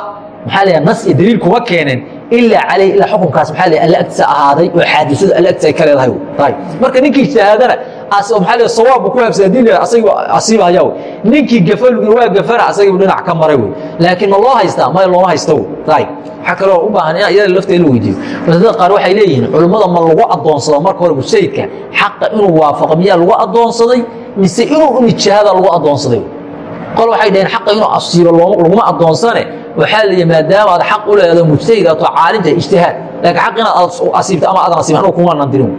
maxaa la nas iyo daliil kuma keeneen ilaa calayh ilaa xukunkaas maxaa la alla agtiisa ahaaday oo xaadiثadu alla agtiisa ay ka leedahay ayb marka ninkii ijtihaadana maxaa la sawaabku ku habsa haddii la asagii asiibahaya wey. Ninkii gafalugina waa gafana asagiibu dhinac ka maray wey. Laakiin ma loo haystaa maya looma haysta wey. Ayb waxaa kaloo u baahan in iyada lafteeda la weydiiyo. Masalada qaar waxay leeyihiin culummada ma lagu addoonsado marka hore mujtahidka xaqa inuu waafaqo miyaa lagu addoonsaday mise inuu un ijtihaada lagu addoonsaday qol waxay dhaheen xaqa inuu asiibo laguma addoonsane. Waxaa la yihi maadaama aad xaq u leedo mujtahid ato caalinta ijtihaad. Laakiin xaq inaad asiibto ama aadan asiibin anugu kuma nandirin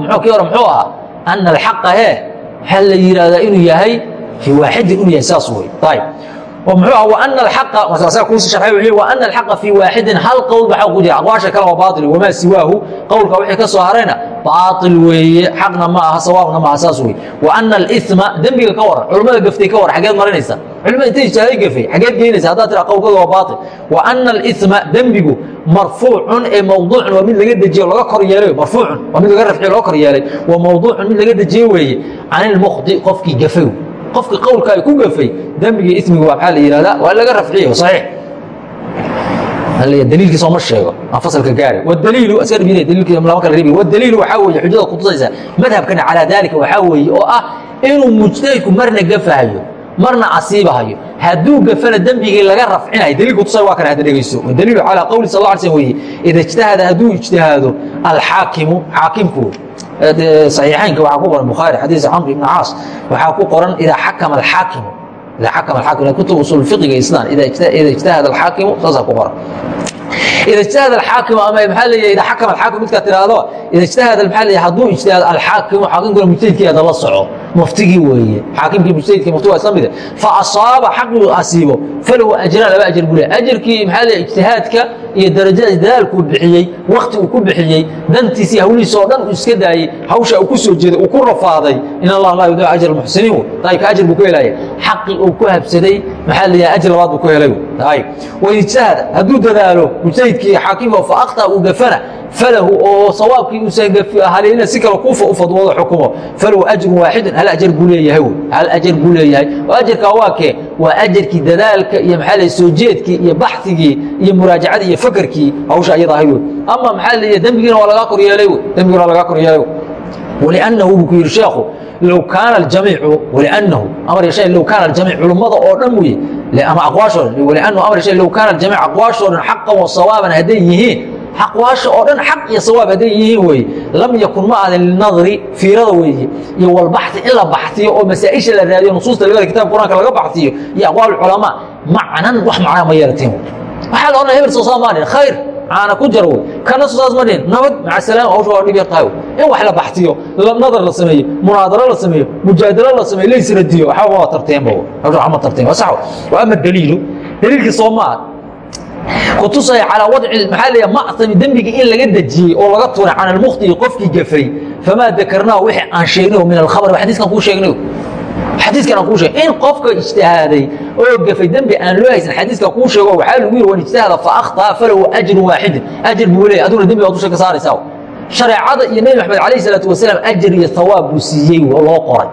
alawalu kii hore muxuu ahaa ana alxaqa he waxaa la yidhahdaa inuu yahay waaxidin inuu yahay saas wey ayib ana alxaqa fii waaxidin hal qowl ba aq ku jira. Aqwaasha kale waa baail wamaa siwaahu qowlka wixii ka soo harayna baail weeye xaqna ma aha sawaabna maaha saas wey waana alima dembiga ka waran culimmada gaftay ka waran xageed marinaysa. Culimada inta ijtihaaday gafe xageed geynaysa haddaad tira ah, qowlkooda waa baail waana alima dembigu marfuucun ee mawduucun waa mid laga dejiyo laga kor yeelay marfuucun waa mid laga rafciyo laga kor yeelay. Wa mawduucun mid laga dejiye weeye can ilmukhdi qofkii gafay qofka qowlka ay ku gafay dembigii ismiga waa maxaa la yihahdaa waa laga rafciyo saxiix. Daliilkiisa ma sheego aan fasalka gaari. Wadaliilu iska dhibinay daliilkiisa lama kala ribi wadaliilu waxaa weeye xujada kutusaysa madhabkana calaa daalika waxaa weeye oo ah inuu mujtahidku marna gafahayo marna asiibahayo. Hadduu gafana dembigii laga rafcinayo daliil kutusay waa kan hadda dhegeyso wadaliilu calaa qowli sal alla alay slm weeye ida ijtahada hadduu ijtihaado alxaakimu xaakimku صaxiixaynka waxaa ku qoran bukhaari xadiis camr ibn caas. Waxaa ku qoran idaa xakama alxaakimu. Idaa xakama alxaakim kutub usul fiqiga islam ida ijtahada alxaakimu saasaa ku qoran ida ijtahada alxaakimu ama ida xakama alxaakim midkaa tiraahdo ida maxaa leeyahay hadduu ijtihaado alxaakimu xaakimkuna mujtahidkeeda la soco muftigii weeye xaakimkii mujtahidkii mufti waa isla mide fa asaaba xaqii asiibo falahu ajraan laba ajar leeyahay ajarkii maxaa leeyahay ijtihaadka iyo darajadaas dadaalkuu bixiyey wakti uu ku bixiyey dantiisii hawlihiisa oo dhan uu iska daayey hawsha uu ku soo jeeday uu ku rafaaday in allah laa yudiicu ajra almuxsiniin wey ayibka ajir buu ku helaya xaqii uu ku habsaday maxaa leeyahay ajir labaad buu ku helay ayib wain ijtahada hadduu dadaalo mujtahidkii xaakimka fa akhta uu gafana falahu oo sawaabkii uusan haleelina si kale kuufa u fadwoodo xukumo. Falahu ajrun waaxidun hal ajar buu leeyahay hal ajar buu leeyahay. Oo ajarkaa waa kee? Waa ajarkii dadaalka iyo maxaa leeyahay soo jeedkii iyo baxigii iyo muraajacadii iyo fakarkii hawsha iyada ahay wey ama maxaa leeyahay dembigiina waa lagaa kor yeelay wey dembigiina waa lagaa kor yeelay wey waliannahu buu ku yidhi sheekhu low kaana aljamiicu waliannahu amar yeeshay low kaana aljamiic culummada oo dhan weye ama aqwaashoo dhan waliannahu amar yeeshay low kaana aljamiic aqwaashoo dhan xaqan wa sawaaban hadday yihiin aqwaasha oo dhan xaq iyo sawaab hadday yihiin weye lam yakun ma adan linadri fiirada weeye iyo walbaxi in la baxtiyo oo masaa'isha la raadiyo nusuusta laga kitabka qur'aanka laga baxtiyo iyo aqwaal culamaa macnan wax macnaa ma yeelateen waxaa la odhanaya hebel soo saamaaneen khayr caana ku jar kana saas ma dhihin nabad maca hawsha waa dhib yar tahay in wax la baxtiyo nadar la sameeyo munaadaro la sameeyo mujaadalo la sameeyo laysradiyo waxba waa tarteenba hawsha wax ma tarteen waa sax wa ama daliilu. Daliilkii soo ma kutusaya calaa wadci maxaa leeya ma'tami dembigii in laga dejiyey oo laga tuuray can almukhtii qofkii gafay. Famaa dakarnaahu wixii aan sheegnay min alkhabr xadiiskan kuu sheegnay xadiiskan aan kuu sheegay. In qofka ijtihaaday oo gafay dembi aan loo haysan xadiiska kuu sheego waxaa lagu yidhi wan ijtihada fa akhطa'a falahu ajru waaxidin ajir buu leeyahy aduguna dembiga dusha ka saaraysaa. Shareecada iyo nebi maxamed calayh salaatu wasalaam ajir iyo hawaab buu siiyey oo loo qoray.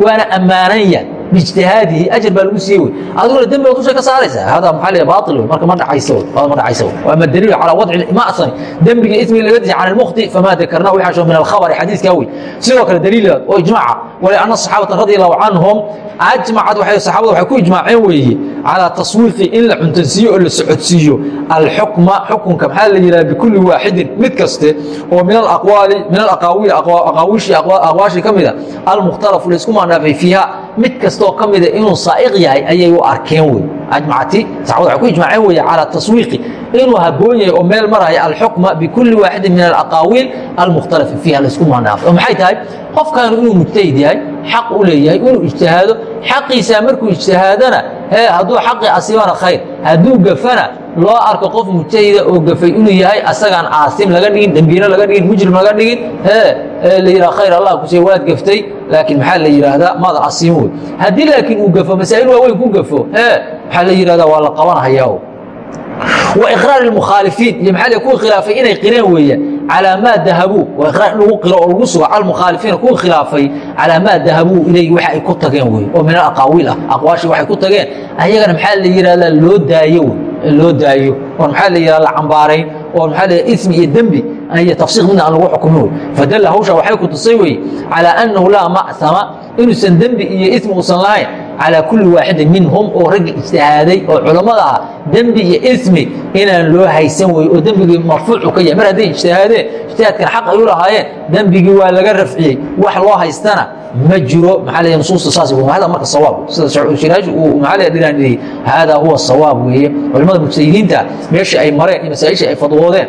Waana ammaananya bijtihaadihi ajar baa lagu siiyey wey adiguna dembiga dusha ka saaraysaa hada maxaa leeya baatil wey marka ma dhacayso ma dhacayso ama daliilu calaa wadci ma'sani dembiga ismiga laga dejay can almukhti famaa dakarnaa wixii asho min alkhabari xadiiskaa wey sidoo kale daliilaad oo ijmaaca wali anna saxaabata radi allahu canhum ajmacad waxay saxaabada waxay ku ijmaaceen weeye calaa taswiiqi in la cuntansiiyo oo la socodsiiyo alxukma xukunka maxaa la yidhaha bikulli waaxidin mid kaste oo min alaqwaali min alaqaawiil aqaawiishii aqwaashii ka mida almukhtalafu laysku maandhaafay fiiha mid kastoo ka mida inuu saa'iq yahay ayay u arkeen wey ajmacati saxabada waxay ku ijmaaceen weeye calaa taswiiqi. Inuu habboon yahay oo meel maraya alxukma bikulli waaxidin min alaqaawiil almukhtalafi fiiha laysku maandhaafay oo maxay tahay? Qofkaanu inuu mujtahid yahay xaq u leeyahay inuu ijtihaado xaqiisaa markuu ijtihaadana hadduu xaqii asiibana khayr. Hadduu gafana loo arko qof mujtahida oo gafay inuu yahay asagaan caasim laga dhigin dembiino laga dhigin mujrim laga dhigin la yidhaha khayr allah ku siiy waad gaftay laakiin maxaa la yidhaahdaa maada asiim wey haddii laakiin uu gafo masaa'il waaweyn ku gafo maxaa la yidhahdaa waa la qabanhayaa wa iqraar اmukhaalifiin iyo maxaa kuwii khilaafay inay qireen weeye calaa maa dahabuu waa iqraar in lagu qiro oo lagu sugo almukhaalifiina kuwii khilaafay calaa maa dahabuu ilayhi waxa ay ku tageen weye oo min alaqaawiil ah aqwaashii waxay ku tageen ayagana maxaa la yidhahdaa loo daayo wey loo daayo oon maxaa la yidhahda la cambaarayn oo maxaa la ismi iyo dembi iyo tafsiiq midna aan lagu xukumin wey fadalla hawsha waxay ku tusay weye calaa annahu laa ma'sama inuusan dembi iyo ismi uusan lahayn calى kuli waaxidin minhum oo ragga ijtihaaday oo culammada ah dembi iyo ismi inaan loo haysan wey oo dembigii marfuucu ka yahay. Mar hadday ijtihaadeen ijtihaadkan xaq ay u lahaayeen dembigii waa laga rafciyey wax loo haystana ma jiro maxaa la nusuusta saas hada marka sawaab. Sida shiraaj uu maxaa la dhiraaniyey hada huwa sawaab weeye. Culimmada mujtahidiinta meeshii ay mareen iyo masaa'ishii ay fadwoodeen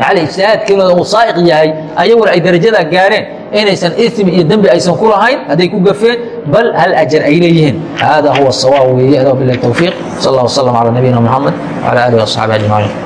ijtihaadkeena uu saa'iq yahay ayaguna ay darajadaa gaareen inaysan ismi iyo dembi aysan ku lahayn hadday ku gafeen bal hal ajar ay leeyihiin. Hada huwa sawaab weeye. Hada bilahi towfiiq sal allah wasalam calaa nabiyina muxamed wcala alihi wasaxbi ajmaciin